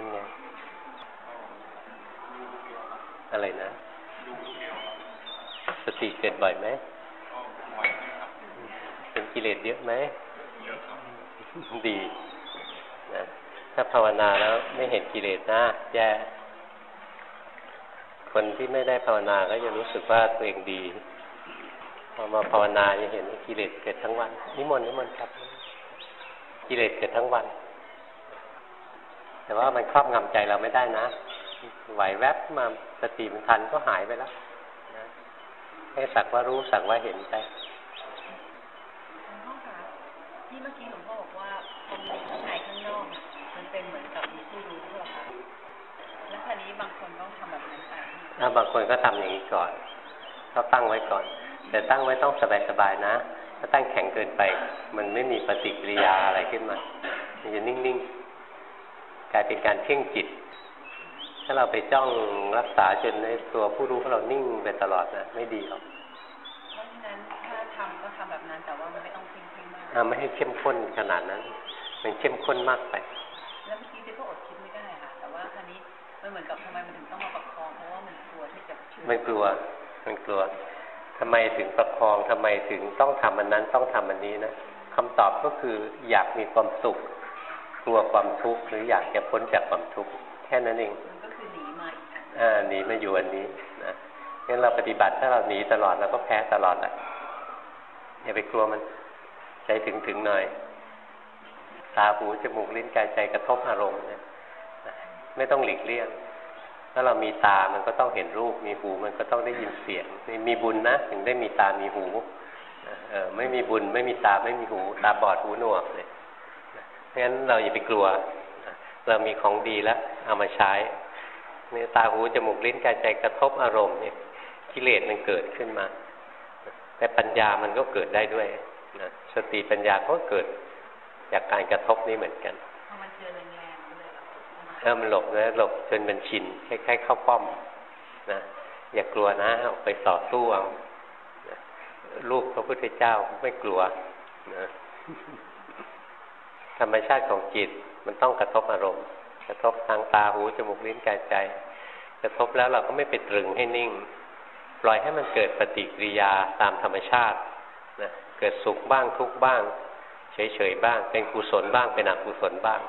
เป็นไง อะไรนะ สติเกิดบ่อยไหม เป็นกิเลสเยอะไหม ดีนะถ้าภาวนาแล้วไม่เห็นกิเลสนะแย่คนที่ไม่ได้ภาวนาก็จะรู้สึกว่าตัวเองดี พอมาภาวนาจะเห็นกิเลสเกิดทั้งวัน นิมนต์นิมนต์ครับ กิเลสเกิดทั้งวัน แต่ว่ามันครอบงำใจเราไม่ได้นะ ไหวแวบมาสติมันทันก็หายไปแล้วนะให้สักว่ารู้สักว่าเห็นไปที่เมื่อกี้หลวงพ่อบอกว่าคนข้างในข้างนอกมันเป็นเหมือนกับมีผู้รู้หรอคะแล้วคราวนี้บางคนต้องทำแบบนั้นไปถ้าบางคนก็ทำอย่างนี้ก่อนก็ตั้งไว้ก่อน แต่ตั้งไว้ต้องสบายๆนะ ถ้าตั้งแข็งเกินไป มันไม่มีปฏิกิริยาอะไรขึ้นมา มันจะนิ่งๆ กลายเป็นการเพ่งจิต ถ้าเราไปจ้องรักษาจนในตัวผู้รู้ของเรานิ่งไปตลอดนะไม่ดีหรอกเพราะฉะนั้นถ้าทำก็ทำแบบนั้นแต่ว่ามันไม่ต้องเพ่งๆมากอ่าไม่ให้เข้มข้นขนาดนั้น มันเข้มข้นมากไปแล้วเมื่อกี้เจ๊ก็อดคิดไม่ได้ค่ะแต่ว่าคราวนี้มันเหมือนกับทำไมมันถึงต้องมาประคองเพราะว่ามันกลัวที่จะมันกลัวมันกลัวทำไมถึงประคองทำไมถึงต้องทำอันนั้นต้องทำอันนี้นะคำตอบก็คืออยากมีความสุข กลัวความทุกข์หรืออยากจะพ้นจากความทุกข์แค่นั้นเองก็คือหนีมาอ่าหนีมาอยู่อันนี้นะงั้นเราปฏิบัติถ้าเราหนีตลอดเราก็แพ้ตลอดแหละอย่าไปกลัวมันใจถึงถึงหน่อยตาหูจมูกลิ้นกายใจกระทบอารมณ์เนี่ยไม่ต้องหลีกเลี่ยงถ้าเรามีตามันก็ต้องเห็นรูป มีหูมันก็ต้องได้ยินเสียง มีบุญนะถึงได้มีตามีหูเออไม่มีบุญไม่มีตาไม่มีหู ตาบอดหูหนวกเลย เพราะฉะนั้นเราอย่าไปกลัว เรามีของดีแล้วเอามาใช้เนี่ยตาหูจมูกลิ้นกายใจกระทบอารมณ์เนี่ยกิเลสมันเกิดขึ้นมา แต่ปัญญามันก็เกิดได้ด้วยนะสติปัญญาก็เกิดจากการกระทบนี้เหมือนกันเออมันหลบนะหลบจนมันชินคล้ายๆเข้าป้อมนะอย่ากลัวนะออกไปต่อสู้เอาลูกพระพุทธเจ้าไม่กลัวนะ ธรรมชาติของจิตมันต้องกระทบอารมณ์ กระทบทางตาหูจมูกลิ้นกายใจ กระทบแล้วเราก็ไม่ไปตรึงให้นิ่ง ปล่อยให้มันเกิดปฏิกิริยาตามธรรมชาตินะเกิดสุขบ้างทุกบ้าง เฉยๆบ้าง เป็นกุศลบ้างเป็นอกุศลบ้าง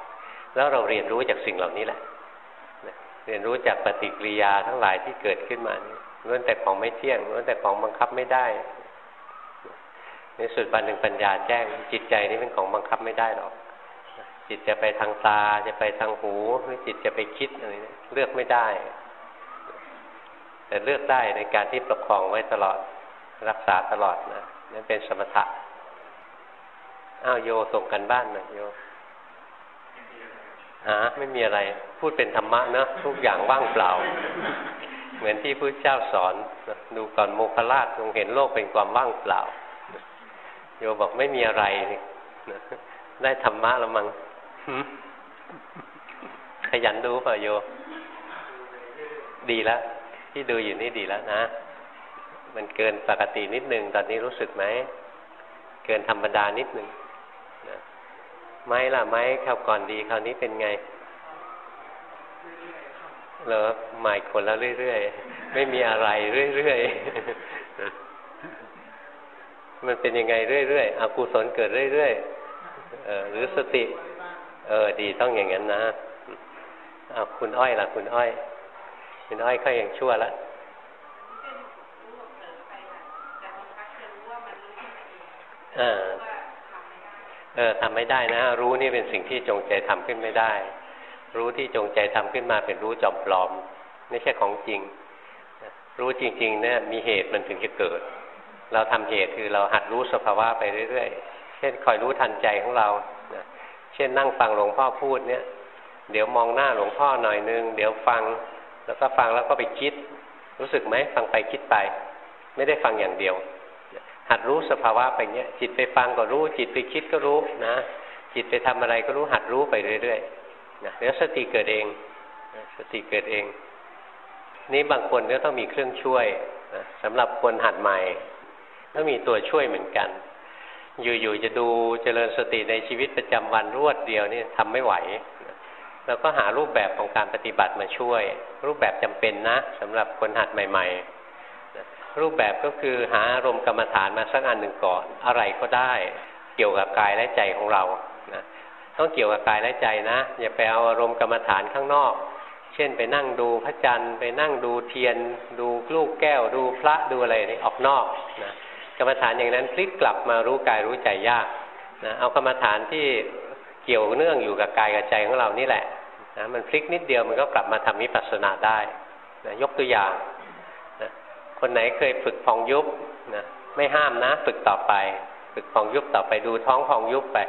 แล้วเราเรียนรู้จากสิ่งเหล่านี้แหละเรียนรู้จากปฏิกิริยาทั้งหลายที่เกิดขึ้นมาล้วนแต่ของไม่เที่ยงล้วนแต่ของบังคับไม่ได้ในสุดวันหนึ่งปัญญาแจ้งจิตใจนี้เป็นของบังคับไม่ได้หรอก จิตจะไปทางตาจะไปทางหูหรือจิตจะไปคิดอะไรเลือกไม่ได้ แต่เลือกได้ในการที่ประคองไว้ตลอดรักษาตลอดนะนั่นเป็นสมถะอ้าวโยส่งกันบ้านหน่อยโยหาไม่มีอะไร พูดเป็นธรรมะเนะทุกอย่างว่างเปล่า เหมือนที่พระเจ้าสอน ดูก่อนโมคลาชทรงเห็นโลกเป็นความว่างเปล่า โยบอกไม่มีอะไรได้ธรรมะแล้วมั้ง ขยันดูเปล่าโย ดีแล้วที่ดูอยู่นี่ดีแล้วนะ มันเกินปกตินิดนึง ตอนนี้รู้สึกไหม เกินธรรมดานิดนึงไม้ล่ะไม้คราวก่อนดีคราวนี้เป็นไงเหรอใหม่คนแล้วเรื่อยๆ ไม่มีอะไรเรื่อยๆ มันเป็นยังไงเรื่อยๆอกุศลเกิดเรื่อยๆเออหรือสติ ออ ดีต้องอย่างนั้นนะเอาคุณอ้อยล่ะ คุณอ้อย คุณอ้อยเขายังชั่วแล้วอ่าเออทำไม่ได้นะ รู้นี่เป็นสิ่งที่จงใจทำขึ้นไม่ได้ รู้ที่จงใจทำขึ้นมาเป็นรู้จอมปลอม ไม่ใช่ของจริง รู้จริง ๆ เนี่ย มีเหตุมันถึงจะเกิด เราทำเหตุคือเราหัดรู้สภาวะไปเรื่อยๆ เช่นคอยรู้ทันใจของเรา เช่นนั่งฟังหลวงพ่อพูดเนี่ย เดี๋ยวมองหน้าหลวงพ่อหน่อยนึง เดี๋ยวฟัง แล้วก็ฟังแล้วก็ไปคิด รู้สึกไหมฟังไปคิดไป ไม่ได้ฟังอย่างเดียว หัดรู้สภาวะไปเนี้ย จิตไปฟังก็รู้ จิตไปคิดก็รู้นะ จิตไปทำอะไรก็รู้หัดรู้ไปเรื่อยๆนะแล้วสติเกิดเอง สติเกิดเอง นี่บางคนก็ต้องมีเครื่องช่วยนะสำหรับคนหัดใหม่ต้องมีตัวช่วยเหมือนกัน อยู่ๆจะดูเจริญสติในชีวิตประจำวันรวดเดียวนี่ทำไม่ไหวเราก็หารูปแบบของการปฏิบัติมาช่วย รูปแบบจำเป็นนะสำหรับคนหัดใหม่ ๆ รูปแบบก็คือหาอารมณ์กรรมฐานมาสักอันหนึ่งก่อน อะไรก็ได้เกี่ยวกับกายและใจของเรานะต้องเกี่ยวกับกายและใจนะ อย่าไปเอาอารมณ์กรรมฐานข้างนอก เช่นไปนั่งดูพระจันทร์ไปนั่งดูเทียน ดูลูกแก้ว ดูพระดูอะไรนี่ออกนอกนะ กรรมฐานอย่างนั้นพลิกกลับมารู้กายรู้ใจยากนะเอากรรมฐานที่เกี่ยวเนื่องอยู่กับกายกับใจของเรานี่แหละนะมันพลิกนิดเดียวมันก็กลับมาทำวิปัสสนาได้นะยกตัวอย่างนะคนไหนเคยฝึกพองยุบนะไม่ห้ามนะ ฝึกต่อไป ฝึกพองยุบต่อไปดูท้องพองยุบไป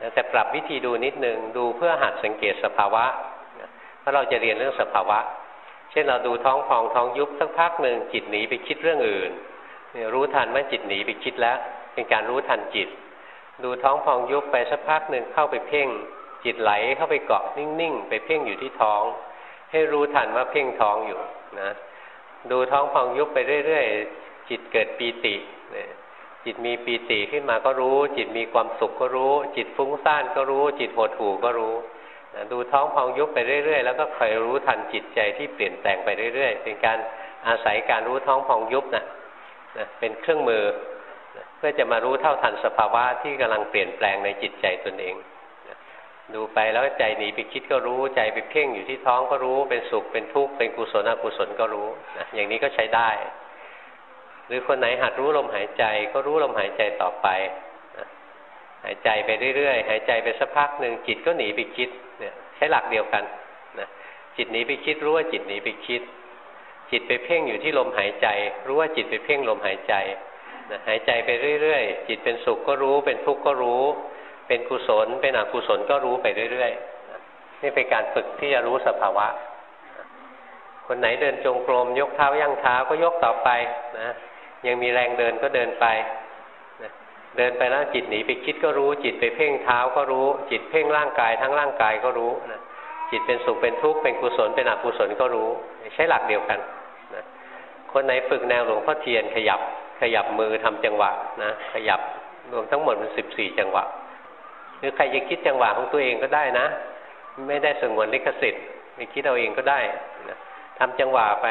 นะแต่ปรับวิธีดูนิดนึงดูเพื่อหัดสังเกตสภาวะนะเพราะเราจะเรียนเรื่องสภาวะ เช่นเราดูท้องพองท้องยุบสักพักหนึ่งจิตหนีไปคิดเรื่องอื่น รู้ทันว่าจิตหนีไปคิดแล้ว เป็นการรู้ทันจิต ดูท้องพองยุบไปสักพักหนึ่งเข้าไปเพ่ง จิตไหลเข้าไปเกาะนิ่งๆ ไปเพ่งอยู่ที่ท้อง ให้รู้ทันว่าเพ่งท้องอยู่นะดูท้องพองยุบไปเรื่อยๆ จิตเกิดปีติจิตมีปีติขึ้นมาก็รู้ จิตมีความสุขก็รู้ จิตฟุ้งซ่านก็รู้ จิตหดหู่ก็รู้ดูท้องพองยุบไปเรื่อยๆ แล้วก็คอยรู้ทันจิตใจที่เปลี่ยนแปลงไปเรื่อยๆ เป็นการอาศัยการรู้ท้องพองยุบนะ นะเป็นเครื่องมือเพื่อจะมารู้เท่าทันสภาวะที่กำลังเปลี่ยนแปลงในจิตใจตนเองดูไปแล้วใจหนีไปคิดก็รู้ใจไปเพ่งอยู่ที่ท้องก็รู้เป็นสุขเป็นทุกข์เป็นกุศลอกุศลก็รู้นะอย่างนี้ก็ใช้ได้ หรือคนไหนหัดรู้ลมหายใจก็รู้ลมหายใจต่อไปนะหายใจไปเรื่อยๆ หายใจไปสักพักหนึ่งจิตก็หนีไปคิดเนี่ยใช้หลักเดียวกันนะจิตหนีไปคิดรู้ว่าจิตหนีไปคิด จิตไปเพ่งอยู่ที่ลมหายใจ รู้ว่าจิตไปเพ่งลมหายใจนะหายใจไปเรื่อยๆ จิตเป็นสุขก็รู้ เป็นทุกข์ก็รู้ เป็นกุศล เป็นอกุศลก็รู้ไปเรื่อยๆ นี่เป็นการฝึกที่จะรู้สภาวะ คนไหนเดินจงกรมยกเท้าย่างเท้าก็ยกต่อไปนะ ยังมีแรงเดินก็เดินไปนะเดินไปแล้วจิตหนีไปคิดก็รู้ จิตไปเพ่งเท้าก็รู้ จิตเพ่งร่างกายทั้งร่างกายก็รู้นะจิตเป็นสุขเป็นทุกข์เป็นกุศลเป็นอกุศลก็รู้ ใช้หลักเดียวกัน คนไหนฝึกแนวหลวงพ่อเทียนขยับขยับมือทำจังหวะนะขยับรวมทั้งหมดมันสิบสี่จังหวะ หรือใครจะคิดจังหวะของตัวเองก็ได้นะ ไม่ได้สงวนลิขสิทธิ์ไปคิดเอาเองก็ได้นะทำจังหวะไป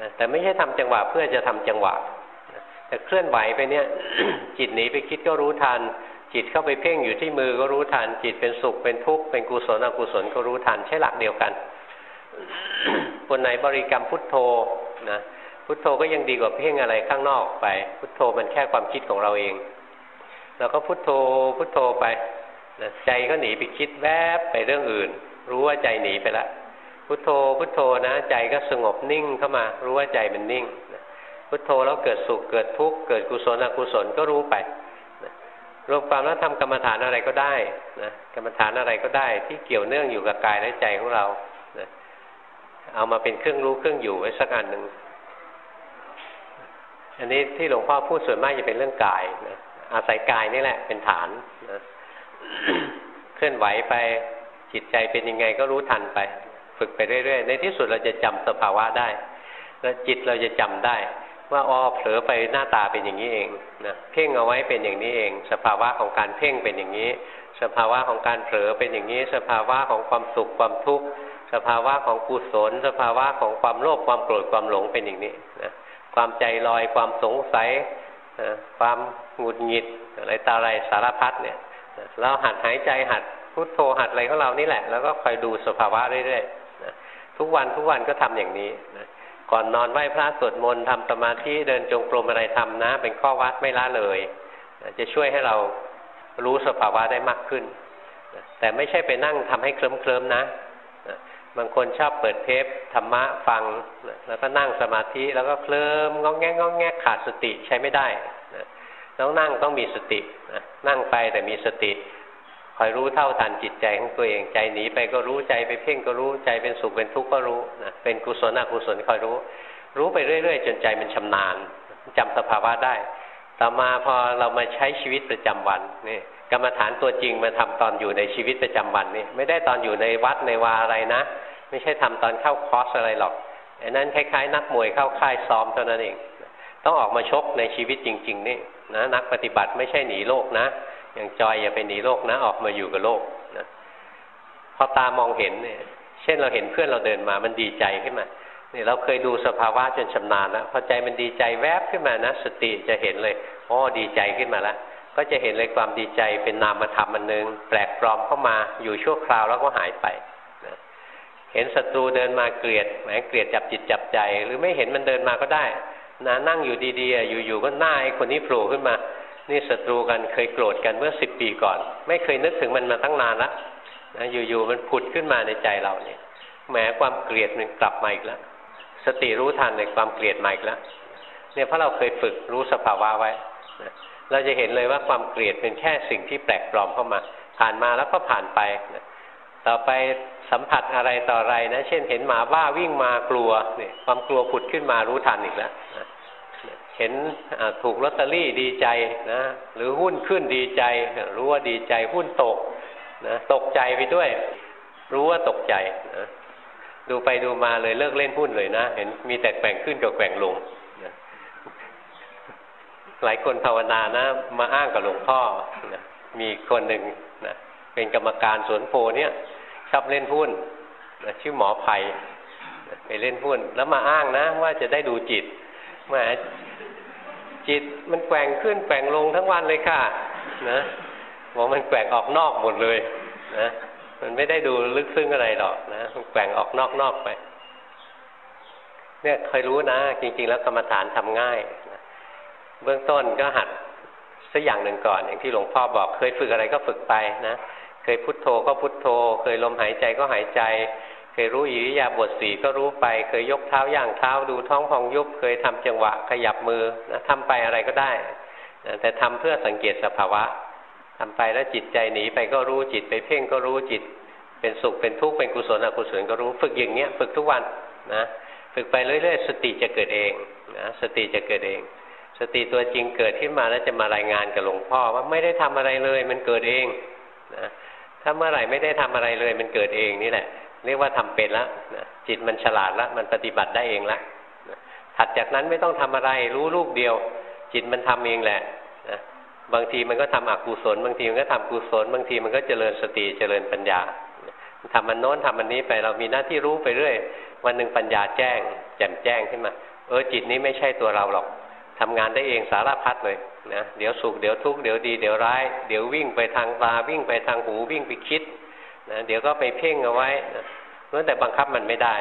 นะแต่ไม่ใช่ทำจังหวะเพื่อจะทำจังหวะนะแต่เคลื่อนไหวไปเนี่ย จิตหนีไปคิดก็รู้ทัน จิตเข้าไปเพ่งอยู่ที่มือก็รู้ทัน จิตเป็นสุขเป็นทุกข์เป็นกุศลอกุศลก็รู้ทันใช้หลักเดียวกัน คนไหนบริกรรมพุทโธนะ พุทโธก็ยังดีกว่าเพ่งอะไรข้างนอกไป พุทโธมันแค่ความคิดของเราเองเราก็พุทโธพุทโธไปใจก็หนีไปคิดแวบไปเรื่องอื่น รู้ว่าใจหนีไปละพุทโธพุทโธนะ ใจก็สงบนิ่งเข้ามา รู้ว่าใจมันนิ่งพุทโธแล้วเกิดสุขเกิดทุกข์เกิดกุศลอกุศลก็รู้ไปรวมความแล้วทำกรรมฐานอะไรก็ได้นะกรรมฐานอะไรก็ได้ ที่เกี่ยวเนื่องอยู่กับกายและใจของเรานะเอามาเป็นเครื่องรู้เครื่องอยู่ไว้สักอันหนึ่ง อันนี้ที่หลวงพ่อพูดส่วนมากจะเป็นเรื่องกายนะอาศัยกายนี่แหละเป็นฐานนะเคลื่อนไหวไปจิตใจเป็นยังไงก็รู้ทันไป ฝึกไปเรื่อยๆ ในที่สุดเราจะจำสภาวะได้ แล้วจิตเราจะจำได้ ว่าอ๋อเผลอไปหน้าตาเป็นอย่างนี้เองนะเพ่งเอาไว้เป็นอย่างนี้เอง สภาวะของการเพ่งเป็นอย่างนี้ สภาวะของการเผลอเป็นอย่างนี้ สภาวะของความสุขความทุกข์สภาวะของกุศล สภาวะของความโลภความโกรธความหลงเป็นอย่างนี้นะ ความใจลอย ความสงสัยความหงุดหงิดอะไรตาอะไรสารพัดเนี่ยเราหัดหายใจหัดพุทโธหัดอะไรของเรานี่แหละ แล้วก็คอยดูสภาวะเรื่อยๆทุกวันทุกวันก็ทำอย่างนี้ก่อนนอนไหว้พระสวดมนต์ทำสมาธิเดินจงกรมอะไรทำนะ เป็นข้อวัดไม่ละเลย จะช่วยให้เรารู้สภาวะได้มากขึ้น แต่ไม่ใช่ไปนั่งทำให้เคลิ้มๆนะ บางคนชอบเปิดเทปธรรมะฟังแล้วก็นั่งสมาธิแล้วก็เคลิ้มงองแงงงแงขาดสติใช้ไม่ได้ต้องนั่งต้องมีสตินั่งไปแต่มีสติคอยรู้เท่าทันจิตใจของตัวเองใจหนีไปก็รู้ใจไปเพ่งก็รู้ใจเป็นสุขเป็นทุกข์ก็รู้นะเป็นกุศลอกุศลคอยรู้ รู้ไปเรื่อย ๆ จนใจมันชำนาญจำสภาวะได้ ต่อมาพอเรามาใช้ชีวิตประจำวันนี่กรรมฐานตัวจริงมาทำตอนอยู่ในชีวิตประจำวันนี่ไม่ได้ตอนอยู่ในวัดในวาอะไรนะ ไม่ใช่ทำตอนเข้าคอร์สอะไรหรอกอันนั้นคล้ายๆ นักมวยเข้าค่ายซ้อมเท่านั้นเอง ต้องออกมาชกในชีวิตจริง ๆ นี่นะนักปฏิบัติไม่ใช่หนีโลกนะอย่างจอยอย่าไปหนีโลกนะ ออกมาอยู่กับโลกนะพอตามองเห็นเนี่ย เช่นเราเห็นเพื่อนเราเดินมามันดีใจขึ้นมา นี่ยเราเคยดูสภาวะจนชำนาญแล้วพอใจมันดีใจแวบขึ้นมานะ สติจะเห็นเลยอ๋อดีใจขึ้นมาแล้วก็จะเห็นเลยความดีใจเป็นนามธรรมอันหนึ่งแปลกปลอมเข้ามาอยู่ชั่วคราวแล้วก็หายไปเห็นศัตรูเดินมาเกลียดแหมเกลียดจับจิตจับใจ หรือไม่เห็นมันเดินมาก็ได้นะนั่งอยู่ดีๆอยู่ๆก็หน้าไอ้คนนี้โผล่ขึ้นมา นี่ศัตรูกันเคยโกรธกันเมื่อสิบปีก่อน ไม่เคยนึกถึงมันมาตั้งนานละนะอยู่ๆมันผุดขึ้นมาในใจเราเนี่ยแหมความเกลียดมันกลับมาอีกแล้ว สติรู้ทันในความเกลียดมาอีกแล้วเนี่ยเพราะเราเคยฝึกรู้สภาวะไว้นะเราจะเห็นเลยว่าความเกลียดเป็นแค่สิ่งที่แปลกปลอมเข้ามา ผ่านมาแล้วก็ผ่านไปนะต่อไปสัมผัสอะไรต่ออะไรนะ เช่น เห็นหมาบ้าวิ่งมากลัวเนี่ยความกลัวผุดขึ้นมารู้ทันอีกแล้วนะเห็นถูกลอตเตอรี่ดีใจนะหรือหุ้นขึ้นดีใจ รู้ว่าดีใจหุ้นตกนะตกใจไปด้วย รู้ว่าตกใจนะ ดูไปดูมาเลยเลิกเล่นหุ้นเลยนะ เห็นมีแต่แกว่งขึ้นกับแกว่งลงหลายคนภาวนานะ มาอ้างกับหลวงพ่อนะมีคนหนึ่งนะเป็นกรรมการสวนโพเนี่ยชอบเล่นหุ้นนะชื่อหมอไผ่ไปเล่นหุ้น แล้วมาอ้างนะ ว่าจะได้ดูจิตมาจิตมันแกว่งขึ้นแกว่งลงทั้งวันเลยค่ะ นะบอกมันแกว่งออกนอกหมดเลย นะ มันไม่ได้ดูลึกซึ้งอะไรหรอกนะแกว่งออกนอกๆไป เนี่ยเคยรู้นะ จริง ๆ แล้วกรรมฐานทำง่ายนะเบื้องต้นก็หัดสักอย่างหนึ่งก่อน อย่างที่หลวงพ่อบอกเคยฝึกอะไรก็ฝึกไปนะเคยพุทโธก็พุทโธ เคยลมหายใจก็หายใจ เคยรู้อิริยาบถสีก็รู้ไป เคยยกเท้าย่างเท้าดูท้องพองยุบเคยทำจังหวะขยับมือนะทำไปอะไรก็ได้นะแต่ทำเพื่อสังเกตสภาวะ ทำไปแล้วจิตใจหนีไปก็รู้จิตไปเพ่งก็รู้จิต เป็นสุขเป็นทุกข์เป็นกุศลอกุศลก็รู้ฝึกอย่างเงี้ยฝึกทุกวันนะฝึกไปเรื่อยๆ สติจะเกิดเองนะสติจะเกิดเอง สติตัวจริงเกิดขึ้นมาแล้วจะมารายงานกับหลวงพ่อว่าไม่ได้ทำอะไรเลย มันเกิดเองนะถ้าเมื่อไหร่ไม่ได้ทำอะไรเลย มันเกิดเองนี่แหละ เรียกว่าทำเป็นแล้วนะจิตมันฉลาดแล้วมันปฏิบัติได้เองแล้วนะถัดจากนั้นไม่ต้องทำอะไรรู้ลูกเดียว จิตมันทำเองแหละ บางทีมันก็ทำอกุศล บางทีมันก็ทำกุศล บางทีมันก็เจริญสติเจริญปัญญาทำมันโน้นทำมันนี้ไปเรามีหน้าที่รู้ไปเรื่อย วันหนึ่งปัญญาแจ้ง แจ่มแจ้งขึ้นมา เออจิตนี้ไม่ใช่ตัวเราหรอกทำงานได้เองสารพัดเลยนะเดี๋ยวสุขเดี๋ยวทุกข์เดี๋ยวดีเดี๋ยวร้าย เดี๋ยววิ่งไปทางตาวิ่งไปทางหูวิ่งไปคิดนะเดี๋ยวก็ไปเพ่งเอาไว้นะล้วนแต่บังคับมันไม่ได้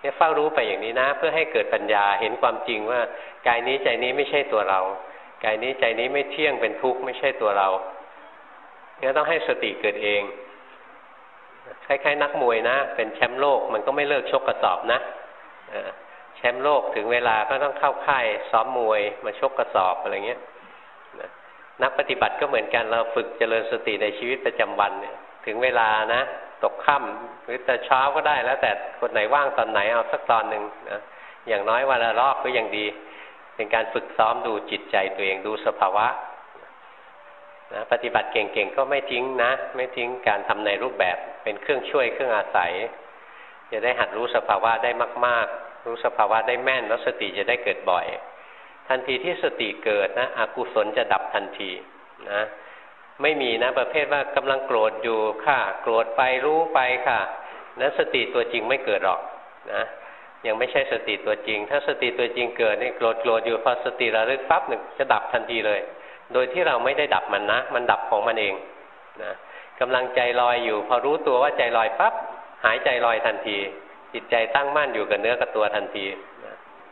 เนี่ยเฝ้ารู้ไปอย่างนี้นะ เพื่อให้เกิดปัญญาเห็นความจริงว่ากายนี้ใจนี้ไม่ใช่ตัวเรา กายนี้ใจนี้ไม่เที่ยงเป็นทุกข์ไม่ใช่ตัวเราเนี่ยต้องให้สติเกิดเองคล้ายๆนักมวยนะ เป็นแชมป์โลกมันก็ไม่เลิกชกกระสอบนะแชมป์โลกถึงเวลาก็ต้องเข้าค่ายซ้อมมวยมาชกกระสอบอะไรเงี้ยนักปฏิบัติก็เหมือนกันเราฝึกเจริญสติในชีวิตประจำวันเนี่ย ถึงเวลานะ ตกค่ำหรือแต่เช้าก็ได้แล้วแต่คนไหนว่างตอนไหนเอาสักตอนหนึ่งนะอย่างน้อยวันละรอบก็ยังดี เป็นการฝึกซ้อมดูจิตใจตัวเองดูสภาวะนะปฏิบัติเก่งๆก็ไม่ทิ้งนะ ไม่ทิ้งการทำในรูปแบบเป็นเครื่องช่วยเครื่องอาศัย จะได้หัดรู้สภาวะได้มาก ๆ รู้สภาวะได้แม่นแล้วสติจะได้เกิดบ่อย ทันทีที่สติเกิดนะอกุศลจะดับทันทีนะไม่มีนะประเภทว่ากำลังโกรธอยู่ค่ะ โกรธไปรู้ไปค่ะนั้นสติตัวจริงไม่เกิดหรอกนะ ยังไม่ใช่สติตัวจริง ถ้าสติตัวจริงเกิดนี่โกรธโกรธอยู่พอสติระลึกปั๊บหนึ่งจะดับทันทีเลย โดยที่เราไม่ได้ดับมันนะ มันดับของมันเองนะกำลังใจลอยอยู่ พอรู้ตัวว่าใจลอยปั๊บหายใจลอยทันที จิตใจตั้งมั่นอยู่กับเนื้อกับตัวทันที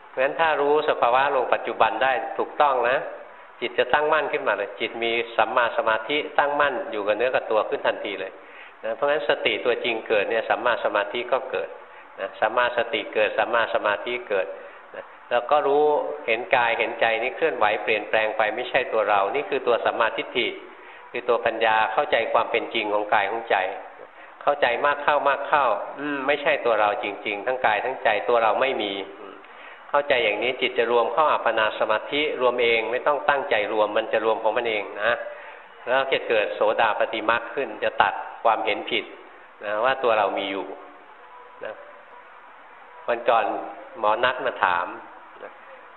เพราะฉะนั้นถ้ารู้สภาวะลงปัจจุบันได้ถูกต้องนะ จิตจะตั้งมั่นขึ้นมาเลย จิตมีสัมมาสมาธิตั้งมั่นอยู่กับเนื้อกับตัวขึ้นทันทีเลยนะเพราะฉะนั้นสติตัวจริงเกิดเนี่ยสัมมาสมาธิก็เกิด นะสัมมาสติเกิดสัมมาสมาธิเกิดนะแล้วก็รู้เห็นกายเห็นใจนี่เคลื่อนไหวเปลี่ยนแปลงไปไม่ใช่ตัวเรา นี่คือตัวสัมมาทิฏฐิคือตัวปัญญาเข้าใจความเป็นจริงของกายของใจ เข้าใจมากเข้ามากเข้า อืมไม่ใช่ตัวเราจริง ๆ ทั้งกายทั้งใจตัวเราไม่มี เข้าใจอย่างนี้จิตจะรวมเข้าอัปปนาสมาธิรวมเองไม่ต้องตั้งใจรวมมันจะรวมของมันเองนะแล้วจะเกิดโสดาปฏิมาขึ้นจะตัดความเห็นผิดนะว่าตัวเรามีอยู่ วันก่อนหมอนัดมาถาม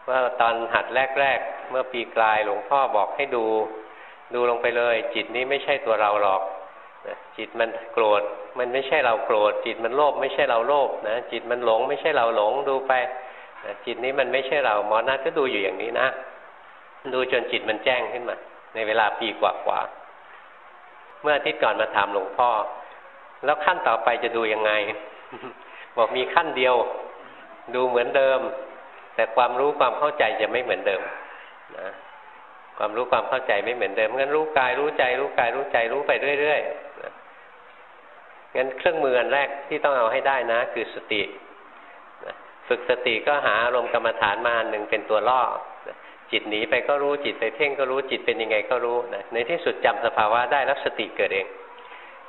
ว่าตอนหัดแรก ๆ เมื่อปีกลายหลวงพ่อบอกให้ดู ดูลงไปเลย จิตนี้ไม่ใช่ตัวเราหรอกจิตมันโกรธ มันไม่ใช่เราโกรธ จิตมันโลภไม่ใช่เราโลภนะจิตมันหลง ไม่ใช่เราหลงดูไปจิตนี้มันไม่ใช่เราหมอนัทก็ดูอยู่อย่างนี้นะ ดูจนจิตมันแจ้งขึ้นมา ในเวลาปีกว่าๆเมื่ออาทิตย์ก่อนมาถามหลวงพ่อ แล้วขั้นต่อไปจะดูยังไง บอกมีขั้นเดียว ดูเหมือนเดิม แต่ความรู้ความเข้าใจจะไม่เหมือนเดิมนะความรู้ความเข้าใจไม่เหมือนเดิมงั้นรู้กายรู้ใจ รู้กายรู้ใจรู้ไปเรื่อยๆงั้นเครื่องมืออันแรกที่ต้องเอาให้ได้นะ คือสติฝึกสติก็หาอารมณ์กรรมฐานมาหนึ่งเป็นตัวล่อจิตหนีไปก็รู้จิตไปเพ่งก็รู้จิตเป็นยังไงก็รู้นะในที่สุดจำสภาวะได้แล้วสติเกิดเอง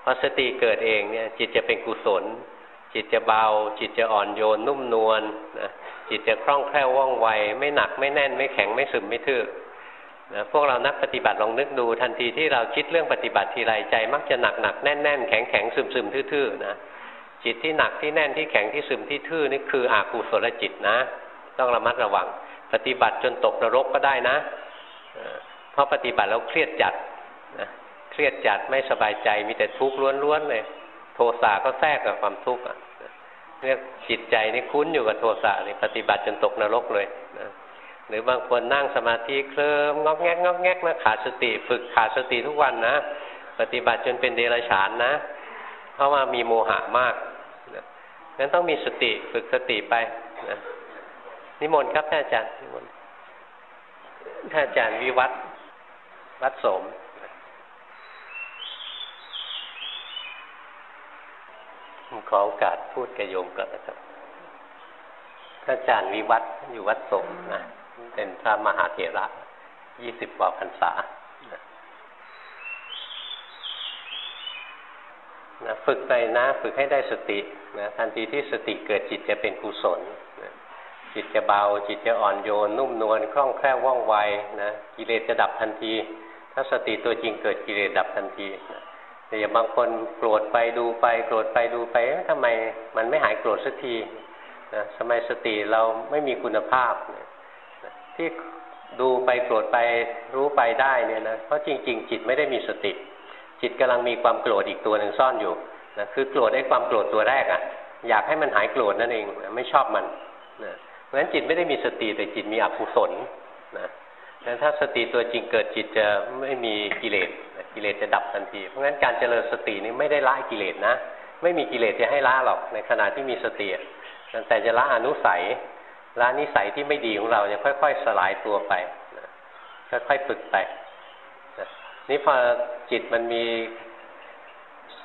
พอสติเกิดเองเนี่ยจิตจะเป็นกุศล จิตจะเบา จิตจะอ่อนโยนนุ่มนวลนะจิตจะคล่องแคล่วว่องไว ไม่หนักไม่แน่นไม่แข็งไม่ซึมไม่ทื่อนะพวกเรานักปฏิบัติลองนึกดูทันทีที่เราคิดเรื่องปฏิบัติทีไรใจ มักจะหนักหนักแน่นแน่นแข็งแข็งซึมซึมทื่อๆนะจิตที่หนักที่แน่นที่แข็งที่ซึมที่ทื่อนี่คืออากุศลจิตนะ ต้องระมัดระวัง ปฏิบัติจนตกนรกก็ได้นะเพราะปฏิบัติแล้วเครียดจัดนะเครียดจัดไม่สบายใจมีแต่ทุกข์ล้วนๆเลย โทสะก็แทรกกับความทุกข์อะเรียกจิตใจนี่คุ้นอยู่กับโทสะนี่ปฏิบัติจนตกนรกเลยนะหรือบางคนนั่งสมาธิเคลิ้มงอกแงกงอกแงกนะขาดสติฝึกขาดสติทุกวันนะปฏิบัติจนเป็นเดรัจฉานนะ เพราะว่ามีโมหะมากนะงั้นต้องมีสติฝึกสติไปนะนิมนต์ครับท่านอาจารย์นิมนต์ท่านอาจารย์วิวัฒวัดสม ขอโอกาสพูดกับโยมก่อนนะครับท่านอาจารย์วิวัฒอยู่วัดสมนะเป็นพระมหาเถระยี่สิบกว่าพรรษานะฝึกไปนะ ฝึกให้ได้สตินะทันทีที่สติเกิดจิตจะเป็นกุศลนะจิตจะเบา จิตจะอ่อนโยน นุ่มนวลคล่องแคล่วว่องไวนะกิเลสจะดับทันที ถ้าสติตัวจริงเกิดกิเลสดับทันทีนะ แต่อย่างบางคนโกรธไปดูไป โกรธไปดูไปทำไมมันไม่หายโกรธสักทีนะสมัยสติเราไม่มีคุณภาพนะที่ดูไปโกรธไปรู้ไปได้เนี่ยนะเพราะจริง ๆ จิตไม่ได้มีสติ จิตกำลังมีความโกรธอีกตัวหนึ่งซ่อนอยู่นะคือโกรธไอ้ความโกรธตัวแรกอะ่ะ อยากให้มันหายโกรธนั่นเองไม่ชอบมันนะเพราะฉะนั้นจิตไม่ได้มีสติแต่จิตมีอกุศลนะดังนั้นถ้าสติตัวจริงเกิดจิตจะไม่มีกิเลส กิเลสจะดับทันที เพราะฉะนั้นการเจริญสตินี้ไม่ได้ละกิเลสนะ ไม่มีกิเลสจะให้ละหรอกในขณะที่มีสติแต่จะละอนุสัยละนิสัยที่ไม่ดีของเราจะค่อย ๆ สลายตัวไปค่อยๆฝึกไปนี่พอจิตมันมี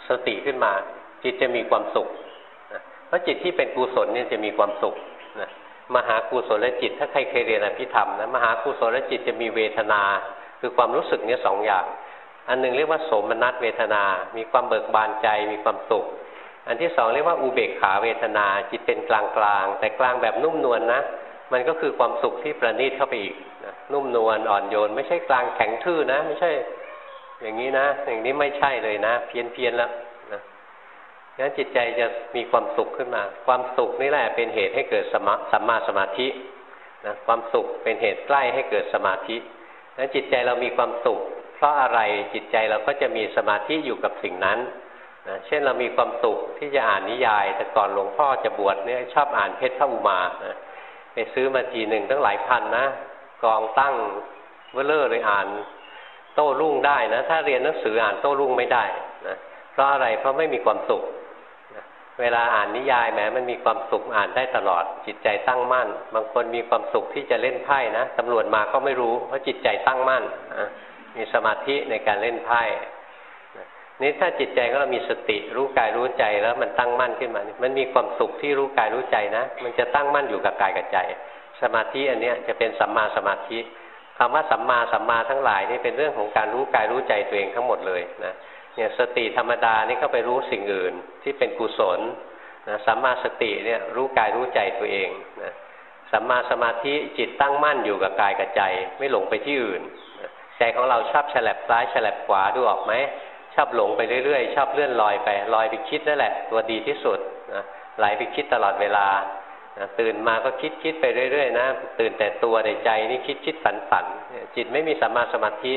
สติขึ้นมา จิตจะมีความสุขเพราะจิตที่เป็นกุศลเนี่ยจะมีความสุขนะมหากุศลและจิต ถ้าใครเคยเรียนอภิธรรมนะมหากุศลและจิตจะมีเวทนา คือความรู้สึกเนี่ยสองอย่าง อันหนึ่งเรียกว่าโสมนัสเวทนา มีความเบิกบานใจมีความสุข อันที่สองเรียกว่าอุเบกขาเวทนา จิตเป็นกลางกลางแต่กลางแบบนุ่มนวลนนะมันก็คือความสุขที่ประณีตเข้าไปอีกนะนุ่มนวลอ่อนโยน ไม่ใช่กลางแข็งทื่อนะ ไม่ใช่ อย่างนี้นะ อย่างนี้ไม่ใช่เลยนะ เพี้ยนเพียนแล้วนะงั้นจิตใจจะมีความสุขขึ้นมา ความสุขนี่แหละเป็นเหตุให้เกิดสมสัมมาสมาธินะความสุขเป็นเหตุใกล้ให้เกิดสมาธินั้นจิตใจเรามีความสุข เพราะอะไรจิตใจเราก็จะมีสมาธิอยู่กับสิ่งนั้นนะเช่นเรามีความสุขที่จะอ่านนิยาย แต่ก่อนหลวงพ่อจะบวชเนี่ยชอบอ่านเพชรพระอุมานะไปซื้อมาทีหนึ่งตั้งหลายพันนะกองตั้งเวลเลอร์เลยอ่านโต้รุ่งได้นะ ถ้าเรียนหนังสืออ่านโต้รุ่งไม่ได้นะเพราะอะไรเพราะไม่มีความสุขเวลาอ่านนิยายแม้มันมีความสุขอ่านได้ตลอด จิตใจตั้งมั่น บางคนมีความสุขที่จะเล่นไพ่นะตำรวจมาก็ไม่รู้ เพราะจิตใจตั้งมั่น มีสมาธิในการเล่นไพ่นี่ถ้าจิตใจของเรามีสติรู้กายรู้ใจแล้วมันตั้งมั่นขึ้นมา มันมีความสุขที่รู้กายรู้ใจนะ มันจะตั้งมั่นอยู่กับกายกับใจ สมาธิอันนี้จะเป็นสัมมาสมาธิคำว่าสัมมาสัมมาทั้งหลายนี่เป็นเรื่องของการรู้กายรู้ใจตัวเองทั้งหมดเลยนะเนี่ยสติธรรมดานี่ก็ไปรู้สิ่งอื่นที่เป็นกุศลนะสัมมาสติเนี่ยรู้กายรู้ใจตัวเองนะสัมมาสมาธิจิตตั้งมั่นอยู่กับกายกับใจ ไม่หลงไปที่อื่น ใจของเราชอบฉลับซ้ายฉลับขวาดูออกไหมชอบหลงไปเรื่อยๆ ชอบเลื่อนลอยไปลอยไปคิดนั่นแหละ ตัวดีที่สุดนะไหลไปคิดตลอดเวลาตื่นมาก็คิดคิดไปเรื่อยๆนะตื่นแต่ตัวในใจนี่คิดคิดฝันฝันจิตไม่มีสัมมาสมาธิ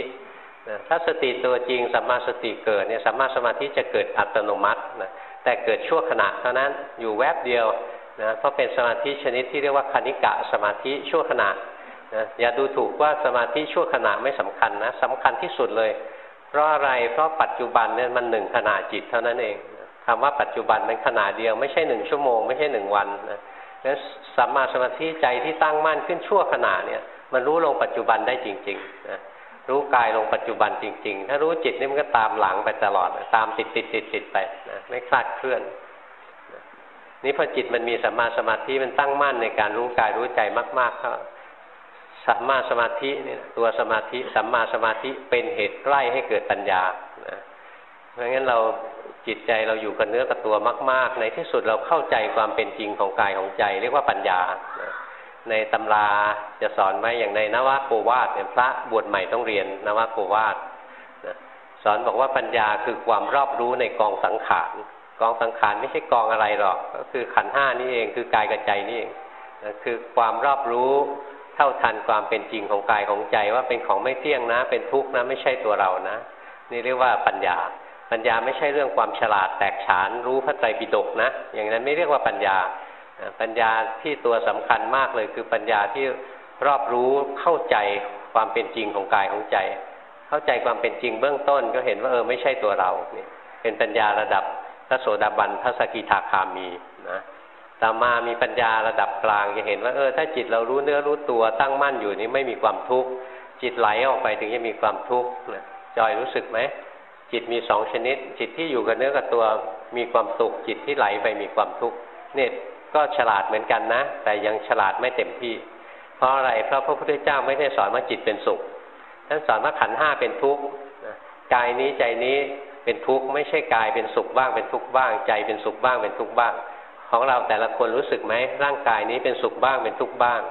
ถ้าสติตัวจริงสัมมาสติเกิดเนี่ยสัมมาสมาธิจะเกิดอัตโนมัตินะแต่เกิดชั่วขณะเท่านั้นอยู่แวบเดียวนะเพราะเป็นสมาธิชนิดที่เรียกว่าคณิกะสมาธิชั่วขณะ นะอย่าดูถูกว่าสมาธิชั่วขณะไม่สำคัญนะสำคัญที่สุดเลย เพราะอะไรเพราะปัจจุบันเนี่ยมันหนึ่งขณะจิตเท่านั้นเองคำว่าปัจจุบันมันขณะเดียวไม่ใช่หนึ่งชั่วโมงไม่ใช่หนึ่งวันนะนั้นสัมมาสมาธิใจที่ตั้งมั่นขึ้นชั่วขณะเนี่ยมันรู้ลงปัจจุบันได้จริงๆนะรู้กายลงปัจจุบันจริง ๆ ถ้ารู้จิตนี่มันก็ตามหลังไปตลอดตามติดติดติดติดไปนะไม่คลาดเคลื่อนนี่พอจิตมันมีสัมมาสมาธิมันตั้งมั่นในการรู้กายรู้ใจมากๆเขา สัมมาสมาธินี่ตัวสมาธิสัมมาสมาธิเป็นเหตุใกล้ให้เกิดปัญญานะเพราะงั้นเราจิตใจเราอยู่กับเนื้อกับตัวมาก ๆ ในที่สุดเราเข้าใจความเป็นจริงของกายของใจ เรียกว่าปัญญา ในตำราจะสอนไว้อย่างในนวโกวาทเนี่ยพระบวชใหม่ต้องเรียนนวโกวาทนะสอนบอกว่าปัญญาคือความรอบรู้ในกองสังขารกองสังขารไม่ใช่กองอะไรหรอก ก็คือขันห้านี่เองคือกายกับใจนี่เองคือความรอบรู้ เท่าทันความเป็นจริงของกายของใจว่าเป็นของไม่เที่ยงนะ เป็นทุกข์นะไม่ใช่ตัวเรานะ นี่เรียกว่าปัญญา ปัญญาไม่ใช่เรื่องความฉลาดแตกฉานรู้พระไตรปิฎกนะ อย่างนั้นไม่เรียกว่าปัญญา ปัญญาที่ตัวสำคัญมากเลยคือปัญญาที่รอบรู้เข้าใจความเป็นจริงของกายของใจ เข้าใจความเป็นจริงเบื้องต้นก็เห็นว่าเออไม่ใช่ตัวเราเนี่ยเป็นปัญญาระดับพระโสดาบันพระสกิทาคามี ต่อมามีปัญญาระดับกลางจะเห็นว่าเออถ้าจิตเรารู้เนื้อรู้ตัวตั้งมั่นอยู่นี่ไม่มีความทุกข์จิตไหลออกไปถึงจะมีความทุกข์นะจอยรู้สึกไหมจิตมีสองชนิด จิตที่อยู่กับเนื้อกับตัวมีความสุข จิตที่ไหลไปมีความทุกข์เนี่ยก็ฉลาดเหมือนกันนะ แต่ยังฉลาดไม่เต็มที่ เพราะอะไรเพราะพระพุทธเจ้าไม่ได้สอนว่าจิตเป็นสุขท่านสอนว่าขันห้าเป็นทุกข์กายนี้ใจนี้เป็นทุกข์ไม่ใช่กายเป็นสุขบ้างเป็นทุกข์บ้าง ใจเป็นสุขบ้างเป็นทุกข์บ้าง ของเราแต่ละคนรู้สึกไหมร่างกายนี้เป็นสุขบ้างเป็นทุกข์บ้าง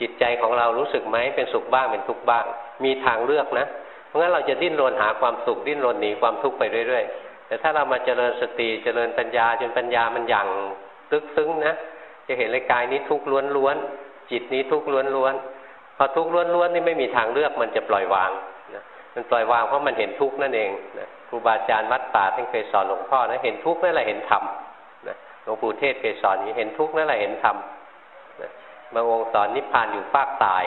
จิตใจของเรารู้สึกไหมเป็นสุขบ้างเป็นทุกข์บ้าง มีทางเลือกนะ เพราะงั้นเราจะดิ้นรนหาความสุขดิ้นรนหนีความทุกข์ไปเรื่อยๆ แต่ถ้าเรามาเจริญสติเจริญปัญญาจนปัญญามันอย่างลึกซึ้งนะจะเห็นเลยกายนี้ทุกข์ล้วนๆจิตนี้ทุกข์ล้วนๆพอทุกข์ล้วนๆนี่ไม่มีทางเลือกมันจะปล่อยวางนะมันปล่อยวางเพราะมันเห็นทุกข์นั่นเองนะครูบาอาจารย์วัดป่าท่านเคยสอนหลวงพ่อนะเห็นทุกข์นั่นแหละเห็นธรรม หลวงปู่เทศเคยสอนนี้เห็นทุกข์นั่นแหละเห็นธรรมบางองค์สอนนิพพานอยู่ภาคตาย